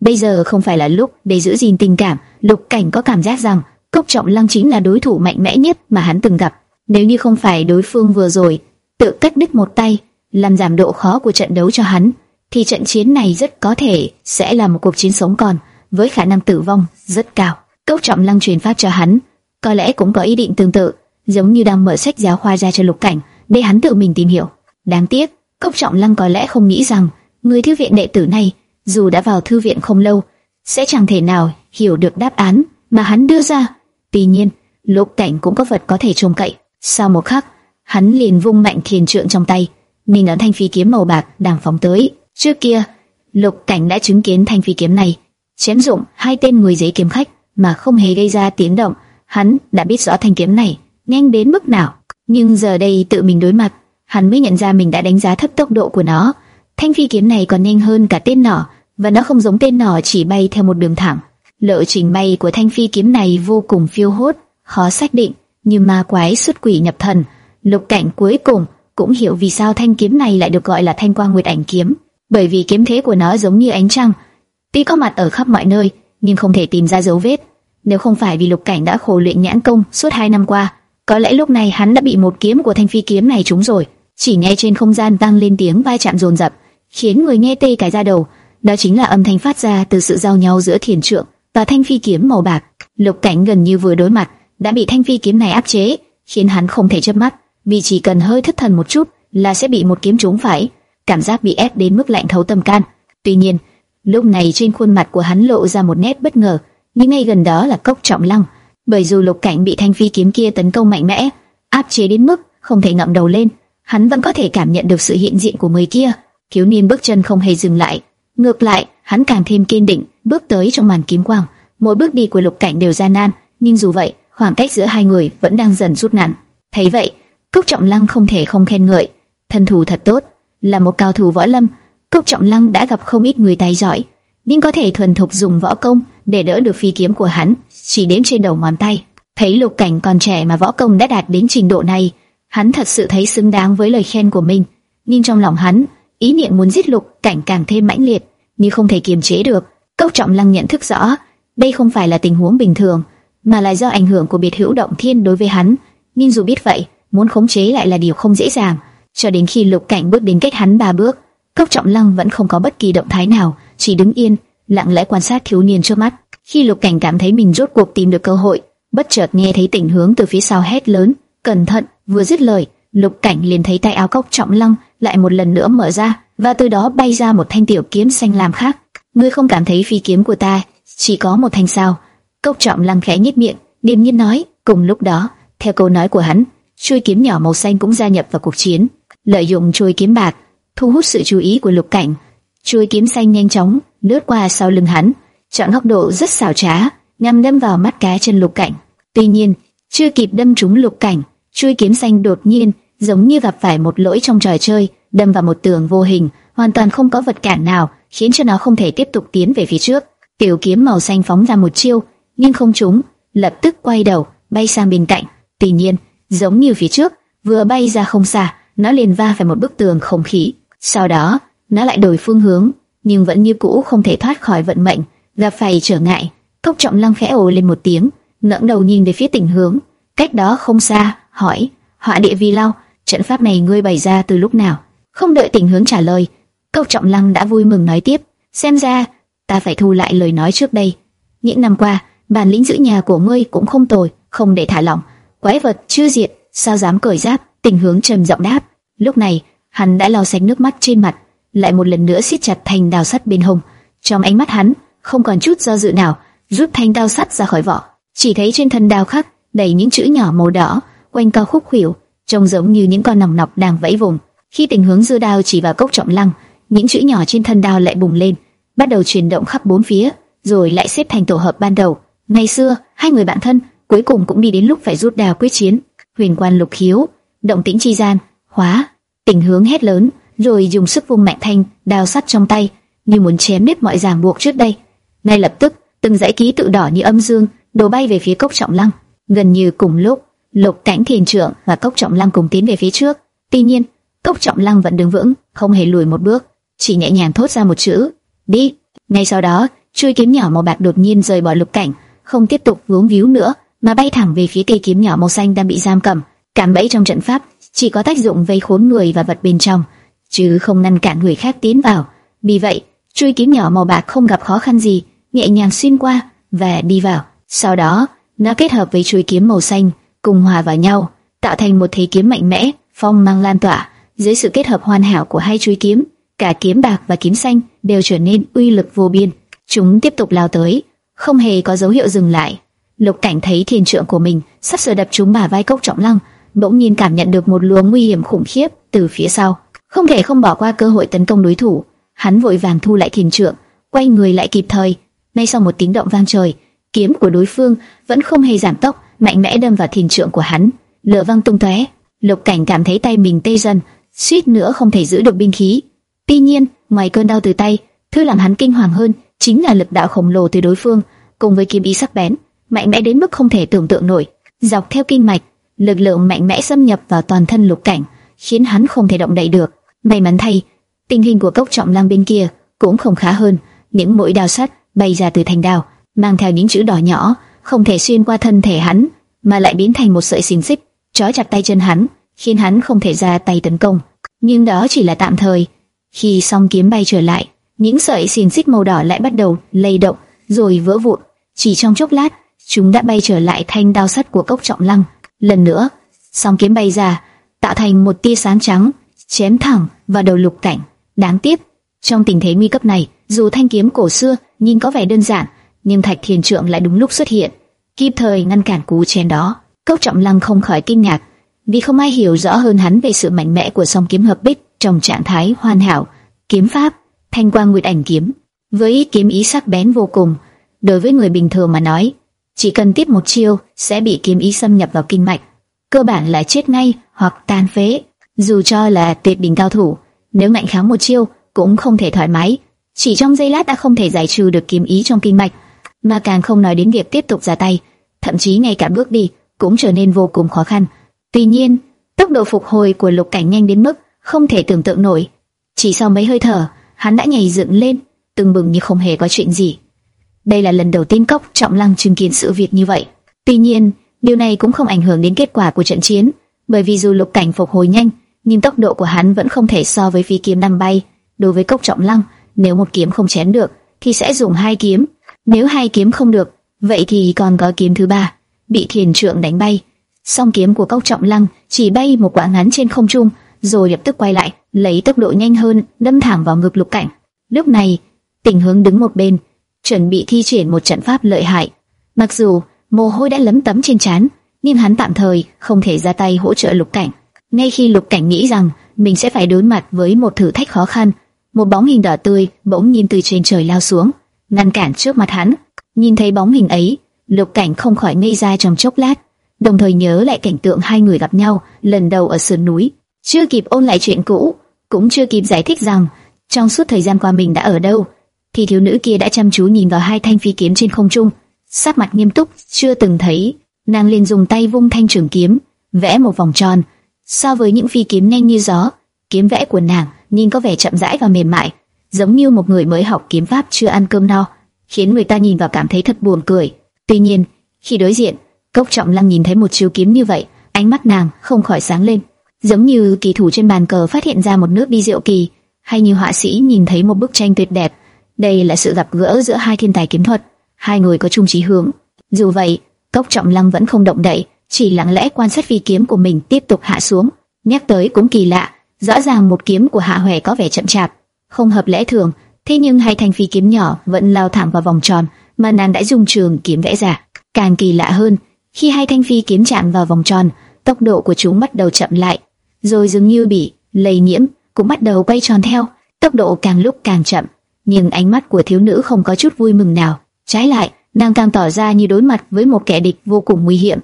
Bây giờ không phải là lúc để giữ gìn tình cảm, Lục Cảnh có cảm giác rằng cốc trọng lăng chính là đối thủ mạnh mẽ nhất mà hắn từng gặp. Nếu như không phải đối phương vừa rồi tự cắt đứt một tay, làm giảm độ khó của trận đấu cho hắn, thì trận chiến này rất có thể sẽ là một cuộc chiến sống còn, với khả năng tử vong rất cao. Cốc trọng lăng truyền pháp cho hắn, có lẽ cũng có ý định tương tự, giống như đang mở sách giáo khoa ra cho lục cảnh, để hắn tự mình tìm hiểu. Đáng tiếc, cốc trọng lăng có lẽ không nghĩ rằng người thư viện đệ tử này, dù đã vào thư viện không lâu, sẽ chẳng thể nào hiểu được đáp án mà hắn đưa ra. Tuy nhiên, lục cảnh cũng có vật có thể trông cậy. Sau một khắc, hắn liền vung mạnh thiền trượng trong tay, nhìn ở thanh phi kiếm màu bạc đang phóng tới. Trước kia, lục cảnh đã chứng kiến thanh phi kiếm này chém dụng hai tên người giấy kiếm khách mà không hề gây ra tiếng động. Hắn đã biết rõ thanh kiếm này nhanh đến mức nào, nhưng giờ đây tự mình đối mặt, hắn mới nhận ra mình đã đánh giá thấp tốc độ của nó. Thanh phi kiếm này còn nhanh hơn cả tên nỏ, và nó không giống tên nỏ chỉ bay theo một đường thẳng. Lộ trình bay của thanh phi kiếm này vô cùng phiêu hốt, khó xác định, như ma quái xuất quỷ nhập thần. Lục cảnh cuối cùng cũng hiểu vì sao thanh kiếm này lại được gọi là thanh quang nguyệt ảnh kiếm, bởi vì kiếm thế của nó giống như ánh trăng, tuy có mặt ở khắp mọi nơi, nhưng không thể tìm ra dấu vết. Nếu không phải vì lục cảnh đã khổ luyện nhãn công suốt hai năm qua, có lẽ lúc này hắn đã bị một kiếm của thanh phi kiếm này trúng rồi. Chỉ nghe trên không gian vang lên tiếng vai chạm rồn rập, khiến người nghe tê cả da đầu. Đó chính là âm thanh phát ra từ sự giao nhau giữa thiền trượng và thanh phi kiếm màu bạc. Lục cảnh gần như vừa đối mặt đã bị thanh phi kiếm này áp chế, khiến hắn không thể chớp mắt, vì chỉ cần hơi thất thần một chút là sẽ bị một kiếm trúng phải. Cảm giác bị ép đến mức lạnh thấu tâm can. Tuy nhiên, lúc này trên khuôn mặt của hắn lộ ra một nét bất ngờ, nhưng ngay gần đó là cốc trọng lăng bởi dù lục cảnh bị thanh phi kiếm kia tấn công mạnh mẽ, áp chế đến mức không thể ngậm đầu lên, hắn vẫn có thể cảm nhận được sự hiện diện của người kia. Kiếu niên bước chân không hề dừng lại, ngược lại, hắn càng thêm kiên định, bước tới trong màn kiếm quang. Mỗi bước đi của lục cảnh đều gian nan, nhưng dù vậy, khoảng cách giữa hai người vẫn đang dần rút ngắn. Thấy vậy, Cốc Trọng Lăng không thể không khen ngợi, thân thủ thật tốt, là một cao thủ võ lâm. Cốc Trọng Lăng đã gặp không ít người tài giỏi, nhưng có thể thuần thục dùng võ công để đỡ được phi kiếm của hắn, chỉ đến trên đầu ngón tay. Thấy Lục Cảnh còn trẻ mà võ công đã đạt đến trình độ này, hắn thật sự thấy xứng đáng với lời khen của mình. Nhưng trong lòng hắn, ý niệm muốn giết Lục Cảnh càng thêm mãnh liệt, nhưng không thể kiềm chế được. Cốc Trọng Lăng nhận thức rõ, đây không phải là tình huống bình thường, mà là do ảnh hưởng của biệt hữu động thiên đối với hắn. Nhưng dù biết vậy, muốn khống chế lại là điều không dễ dàng. Cho đến khi Lục Cảnh bước đến cách hắn ba bước, Cốc Trọng Lăng vẫn không có bất kỳ động thái nào, chỉ đứng yên, lặng lẽ quan sát thiếu niên trước mắt. Khi Lục Cảnh cảm thấy mình rốt cuộc tìm được cơ hội, bất chợt nghe thấy tình hướng từ phía sau hét lớn, "Cẩn thận!" Vừa dứt lời, Lục Cảnh liền thấy tay áo Cốc Trọng Lăng lại một lần nữa mở ra, và từ đó bay ra một thanh tiểu kiếm xanh lam khác. "Ngươi không cảm thấy phi kiếm của ta chỉ có một thanh sao?" Cốc Trọng Lăng khẽ nhếch miệng, điềm nhiên nói. Cùng lúc đó, theo câu nói của hắn, chuôi kiếm nhỏ màu xanh cũng gia nhập vào cuộc chiến, lợi dụng chuôi kiếm bạc thu hút sự chú ý của Lục Cảnh. Chuôi kiếm xanh nhanh chóng lướt qua sau lưng hắn, chọn góc độ rất xảo trá, nhằm đâm vào mắt cá chân Lục Cảnh. Tuy nhiên, chưa kịp đâm trúng Lục Cảnh, chuôi kiếm xanh đột nhiên giống như gặp phải một lỗi trong trò chơi, đâm vào một tường vô hình, hoàn toàn không có vật cản nào, khiến cho nó không thể tiếp tục tiến về phía trước. Tiểu kiếm màu xanh phóng ra một chiêu, nhưng không trúng, lập tức quay đầu, bay sang bên cạnh. Tuy nhiên, giống như phía trước, vừa bay ra không xa, nó liền va phải một bức tường không khí. Sau đó, nó lại đổi phương hướng, nhưng vẫn như cũ không thể thoát khỏi vận mệnh, gặp phải trở ngại. Cốc Trọng Lăng khẽ ồ lên một tiếng, ngẩng đầu nhìn về phía tình hướng, cách đó không xa, hỏi: "Họa địa vi lao, trận pháp này ngươi bày ra từ lúc nào?" Không đợi tình hướng trả lời, Câu Trọng Lăng đã vui mừng nói tiếp: "Xem ra ta phải thu lại lời nói trước đây. Những năm qua, bản lĩnh giữ nhà của ngươi cũng không tồi, không để thả lỏng. Quái vật chưa diệt, sao dám cởi giáp?" Tình hướng trầm giọng đáp. Lúc này, hắn đã lau sạch nước mắt trên mặt, lại một lần nữa siết chặt thành đào sắt bên hông. Trong ánh mắt hắn không còn chút do dự nào, rút thanh đao sắt ra khỏi vỏ. Chỉ thấy trên thân đao khắc đầy những chữ nhỏ màu đỏ, quanh co khúc khuỷu, trông giống như những con nòng nọc đang vẫy vùng. Khi tình hướng dư đao chỉ vào cốc trọng lăng, những chữ nhỏ trên thân đao lại bùng lên, bắt đầu chuyển động khắp bốn phía, rồi lại xếp thành tổ hợp ban đầu. Ngày xưa, hai người bạn thân cuối cùng cũng đi đến lúc phải rút đao quyết chiến. Huyền quan lục khiếu, động tĩnh chi gian, hóa, tình hướng hét lớn, rồi dùng sức vung mạnh thanh đao sắt trong tay, như muốn chém đứt mọi ràng buộc trước đây. Ngay lập tức, từng dãy ký tự đỏ như âm dương đổ bay về phía cốc trọng lăng. Gần như cùng lúc, lục cảnh thiền trưởng và cốc trọng lăng cùng tiến về phía trước. Tuy nhiên, cốc trọng lăng vẫn đứng vững, không hề lùi một bước, chỉ nhẹ nhàng thốt ra một chữ: đi. Ngay sau đó, chuôi kiếm nhỏ màu bạc đột nhiên rời bỏ lục cảnh, không tiếp tục vướng víu nữa, mà bay thẳng về phía cây kiếm nhỏ màu xanh đang bị giam cầm. cảm bẫy trong trận pháp chỉ có tác dụng vây khốn người và vật bên trong, chứ không ngăn cản người khác tiến vào. Vì vậy, chuôi kiếm nhỏ màu bạc không gặp khó khăn gì, nhẹ nhàng xuyên qua và đi vào. Sau đó, nó kết hợp với chuôi kiếm màu xanh cùng hòa vào nhau, tạo thành một thế kiếm mạnh mẽ, phong mang lan tỏa. Dưới sự kết hợp hoàn hảo của hai chuôi kiếm, cả kiếm bạc và kiếm xanh đều trở nên uy lực vô biên. Chúng tiếp tục lao tới, không hề có dấu hiệu dừng lại. Lục Cảnh thấy thiên trượng của mình sắp sửa đập trúng bả vai Cốc Trọng Lăng, bỗng nhiên cảm nhận được một luồng nguy hiểm khủng khiếp từ phía sau, không thể không bỏ qua cơ hội tấn công đối thủ. Hắn vội vàng thu lại thiên trượng, quay người lại kịp thời. Ngay sau một tiếng động vang trời, kiếm của đối phương vẫn không hề giảm tốc, mạnh mẽ đâm vào thìn trượng của hắn, lửa văng tung tóe. Lục Cảnh cảm thấy tay mình tê dần, suýt nữa không thể giữ được binh khí. Tuy nhiên, ngoài cơn đau từ tay, thứ làm hắn kinh hoàng hơn chính là lực đạo khổng lồ từ đối phương, cùng với kiếm ý sắc bén, mạnh mẽ đến mức không thể tưởng tượng nổi. Dọc theo kinh mạch, lực lượng mạnh mẽ xâm nhập vào toàn thân Lục Cảnh, khiến hắn không thể động đậy được. May mắn thay, tình hình của cốc trọng lang bên kia cũng không khá hơn, những mũi đao sắt bay ra từ thành đao, mang theo những chữ đỏ nhỏ, không thể xuyên qua thân thể hắn, mà lại biến thành một sợi xình xích trói chặt tay chân hắn, khiến hắn không thể ra tay tấn công. Nhưng đó chỉ là tạm thời. Khi song kiếm bay trở lại, những sợi xình xích màu đỏ lại bắt đầu lay động, rồi vỡ vụn. Chỉ trong chốc lát, chúng đã bay trở lại thanh đao sắt của cốc trọng lăng. Lần nữa, song kiếm bay ra, tạo thành một tia sáng trắng, chém thẳng vào đầu lục cảnh. Đáng tiếc, trong tình thế nguy cấp này, dù thanh kiếm cổ xưa nhìn có vẻ đơn giản, nhưng thạch thiền trượng lại đúng lúc xuất hiện, kịp thời ngăn cản cú chen đó. Cốc trọng lăng không khỏi kinh ngạc, vì không ai hiểu rõ hơn hắn về sự mạnh mẽ của song kiếm hợp bích trong trạng thái hoàn hảo. Kiếm pháp, thanh quang nguyệt ảnh kiếm, với kiếm ý sắc bén vô cùng, đối với người bình thường mà nói, chỉ cần tiếp một chiêu sẽ bị kiếm ý xâm nhập vào kinh mạch, cơ bản là chết ngay hoặc tan phế. Dù cho là tuyệt đỉnh cao thủ, nếu ngạnh kháng một chiêu cũng không thể thoải mái, chỉ trong giây lát đã không thể giải trừ được kiếm ý trong kinh mạch, mà càng không nói đến việc tiếp tục ra tay, thậm chí ngay cả bước đi cũng trở nên vô cùng khó khăn. Tuy nhiên, tốc độ phục hồi của Lục Cảnh nhanh đến mức không thể tưởng tượng nổi. Chỉ sau mấy hơi thở, hắn đã nhảy dựng lên, từng bừng như không hề có chuyện gì. Đây là lần đầu tiên Cốc Trọng Lăng chứng kiến sự việc như vậy. Tuy nhiên, điều này cũng không ảnh hưởng đến kết quả của trận chiến, bởi vì dù Lục Cảnh phục hồi nhanh, nhưng tốc độ của hắn vẫn không thể so với phi kiếm năm bay. Đối với Cốc Trọng Lăng, nếu một kiếm không chém được, thì sẽ dùng hai kiếm. Nếu hai kiếm không được, vậy thì còn có kiếm thứ ba, bị thiền trượng đánh bay. Song kiếm của Cốc Trọng Lăng chỉ bay một quãng ngắn trên không trung, rồi lập tức quay lại, lấy tốc độ nhanh hơn, đâm thẳng vào ngực Lục Cảnh. Lúc này, Tình Hướng đứng một bên, chuẩn bị thi triển một trận pháp lợi hại. Mặc dù mồ hôi đã lấm tấm trên trán, nhưng hắn tạm thời không thể ra tay hỗ trợ Lục Cảnh. Ngay khi Lục Cảnh nghĩ rằng mình sẽ phải đối mặt với một thử thách khó khăn, một bóng hình đỏ tươi bỗng nhiên từ trên trời lao xuống, ngăn cản trước mặt hắn. Nhìn thấy bóng hình ấy, Lục Cảnh không khỏi ngây ra trong chốc lát, đồng thời nhớ lại cảnh tượng hai người gặp nhau lần đầu ở sườn núi, chưa kịp ôn lại chuyện cũ, cũng chưa kịp giải thích rằng trong suốt thời gian qua mình đã ở đâu, thì thiếu nữ kia đã chăm chú nhìn vào hai thanh phi kiếm trên không trung, sắc mặt nghiêm túc, chưa từng thấy. Nàng liền dùng tay vung thanh trường kiếm, vẽ một vòng tròn. So với những phi kiếm nhanh như gió, kiếm vẽ của nàng nhìn có vẻ chậm rãi và mềm mại, giống như một người mới học kiếm pháp chưa ăn cơm no, khiến người ta nhìn vào cảm thấy thật buồn cười. Tuy nhiên, khi đối diện, Cốc Trọng Lăng nhìn thấy một chiêu kiếm như vậy, ánh mắt nàng không khỏi sáng lên, giống như kỳ thủ trên bàn cờ phát hiện ra một nước đi diệu kỳ, hay như họa sĩ nhìn thấy một bức tranh tuyệt đẹp. Đây là sự gặp gỡ giữa hai thiên tài kiếm thuật, hai người có chung chí hướng. Dù vậy, Cốc Trọng Lăng vẫn không động đậy, chỉ lặng lẽ quan sát phi kiếm của mình tiếp tục hạ xuống. Nhắc tới cũng kỳ lạ, rõ ràng một kiếm của Hạ Hoè có vẻ chậm chạp, không hợp lẽ thường, thế nhưng hai thanh phi kiếm nhỏ vẫn lao thẳng vào vòng tròn, mà nàng đã dùng trường kiếm vẽ ra. Càng kỳ lạ hơn, khi hai thanh phi kiếm chạm vào vòng tròn, tốc độ của chúng bắt đầu chậm lại, rồi dường như bị lây nhiễm, cũng bắt đầu quay tròn theo, tốc độ càng lúc càng chậm. Nhưng ánh mắt của thiếu nữ không có chút vui mừng nào, trái lại, nàng càng tỏ ra như đối mặt với một kẻ địch vô cùng nguy hiểm.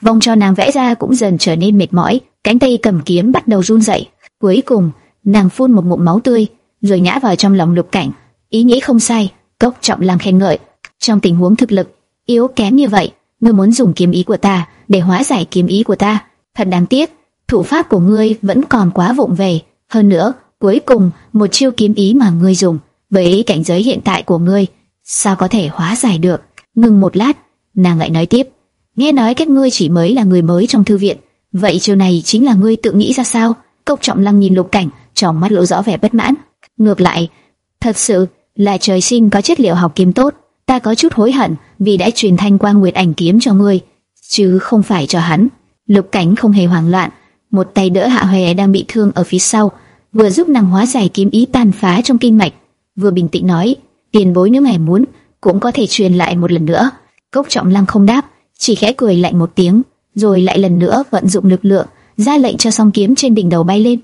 Vòng tròn nàng vẽ ra cũng dần trở nên mệt mỏi, cánh tay cầm kiếm bắt đầu run rẩy. Cuối cùng, nàng phun một ngụm máu tươi, rồi ngã vào trong lòng Lục Cảnh. Ý nghĩ không sai, Cốc Trọng làm khen ngợi. Trong tình huống thực lực yếu kém như vậy, ngươi muốn dùng kiếm ý của ta để hóa giải kiếm ý của ta, thật đáng tiếc. Thủ pháp của ngươi vẫn còn quá vụng về. Hơn nữa, cuối cùng một chiêu kiếm ý mà ngươi dùng, với cảnh giới hiện tại của ngươi, sao có thể hóa giải được? Ngừng một lát, nàng lại nói tiếp. Nghe nói các ngươi chỉ mới là người mới trong thư viện, vậy chiều này chính là ngươi tự nghĩ ra sao? Cốc Trọng Lăng nhìn Lục Cảnh, trong mắt lộ rõ vẻ bất mãn. Ngược lại, thật sự là trời sinh có chất liệu học kiếm tốt, ta có chút hối hận vì đã truyền thanh quang nguyệt ảnh kiếm cho ngươi, chứ không phải cho hắn. Lục Cảnh không hề hoảng loạn, một tay đỡ Hạ Hoè đang bị thương ở phía sau, vừa giúp nàng hóa giải kiếm ý tàn phá trong kinh mạch, vừa bình tĩnh nói, tiền bối nếu ngài muốn, cũng có thể truyền lại một lần nữa. Cốc Trọng Lăng không đáp, chỉ khẽ cười lạnh một tiếng, rồi lại lần nữa vận dụng lực lượng, ra lệnh cho song kiếm trên đỉnh đầu bay lên.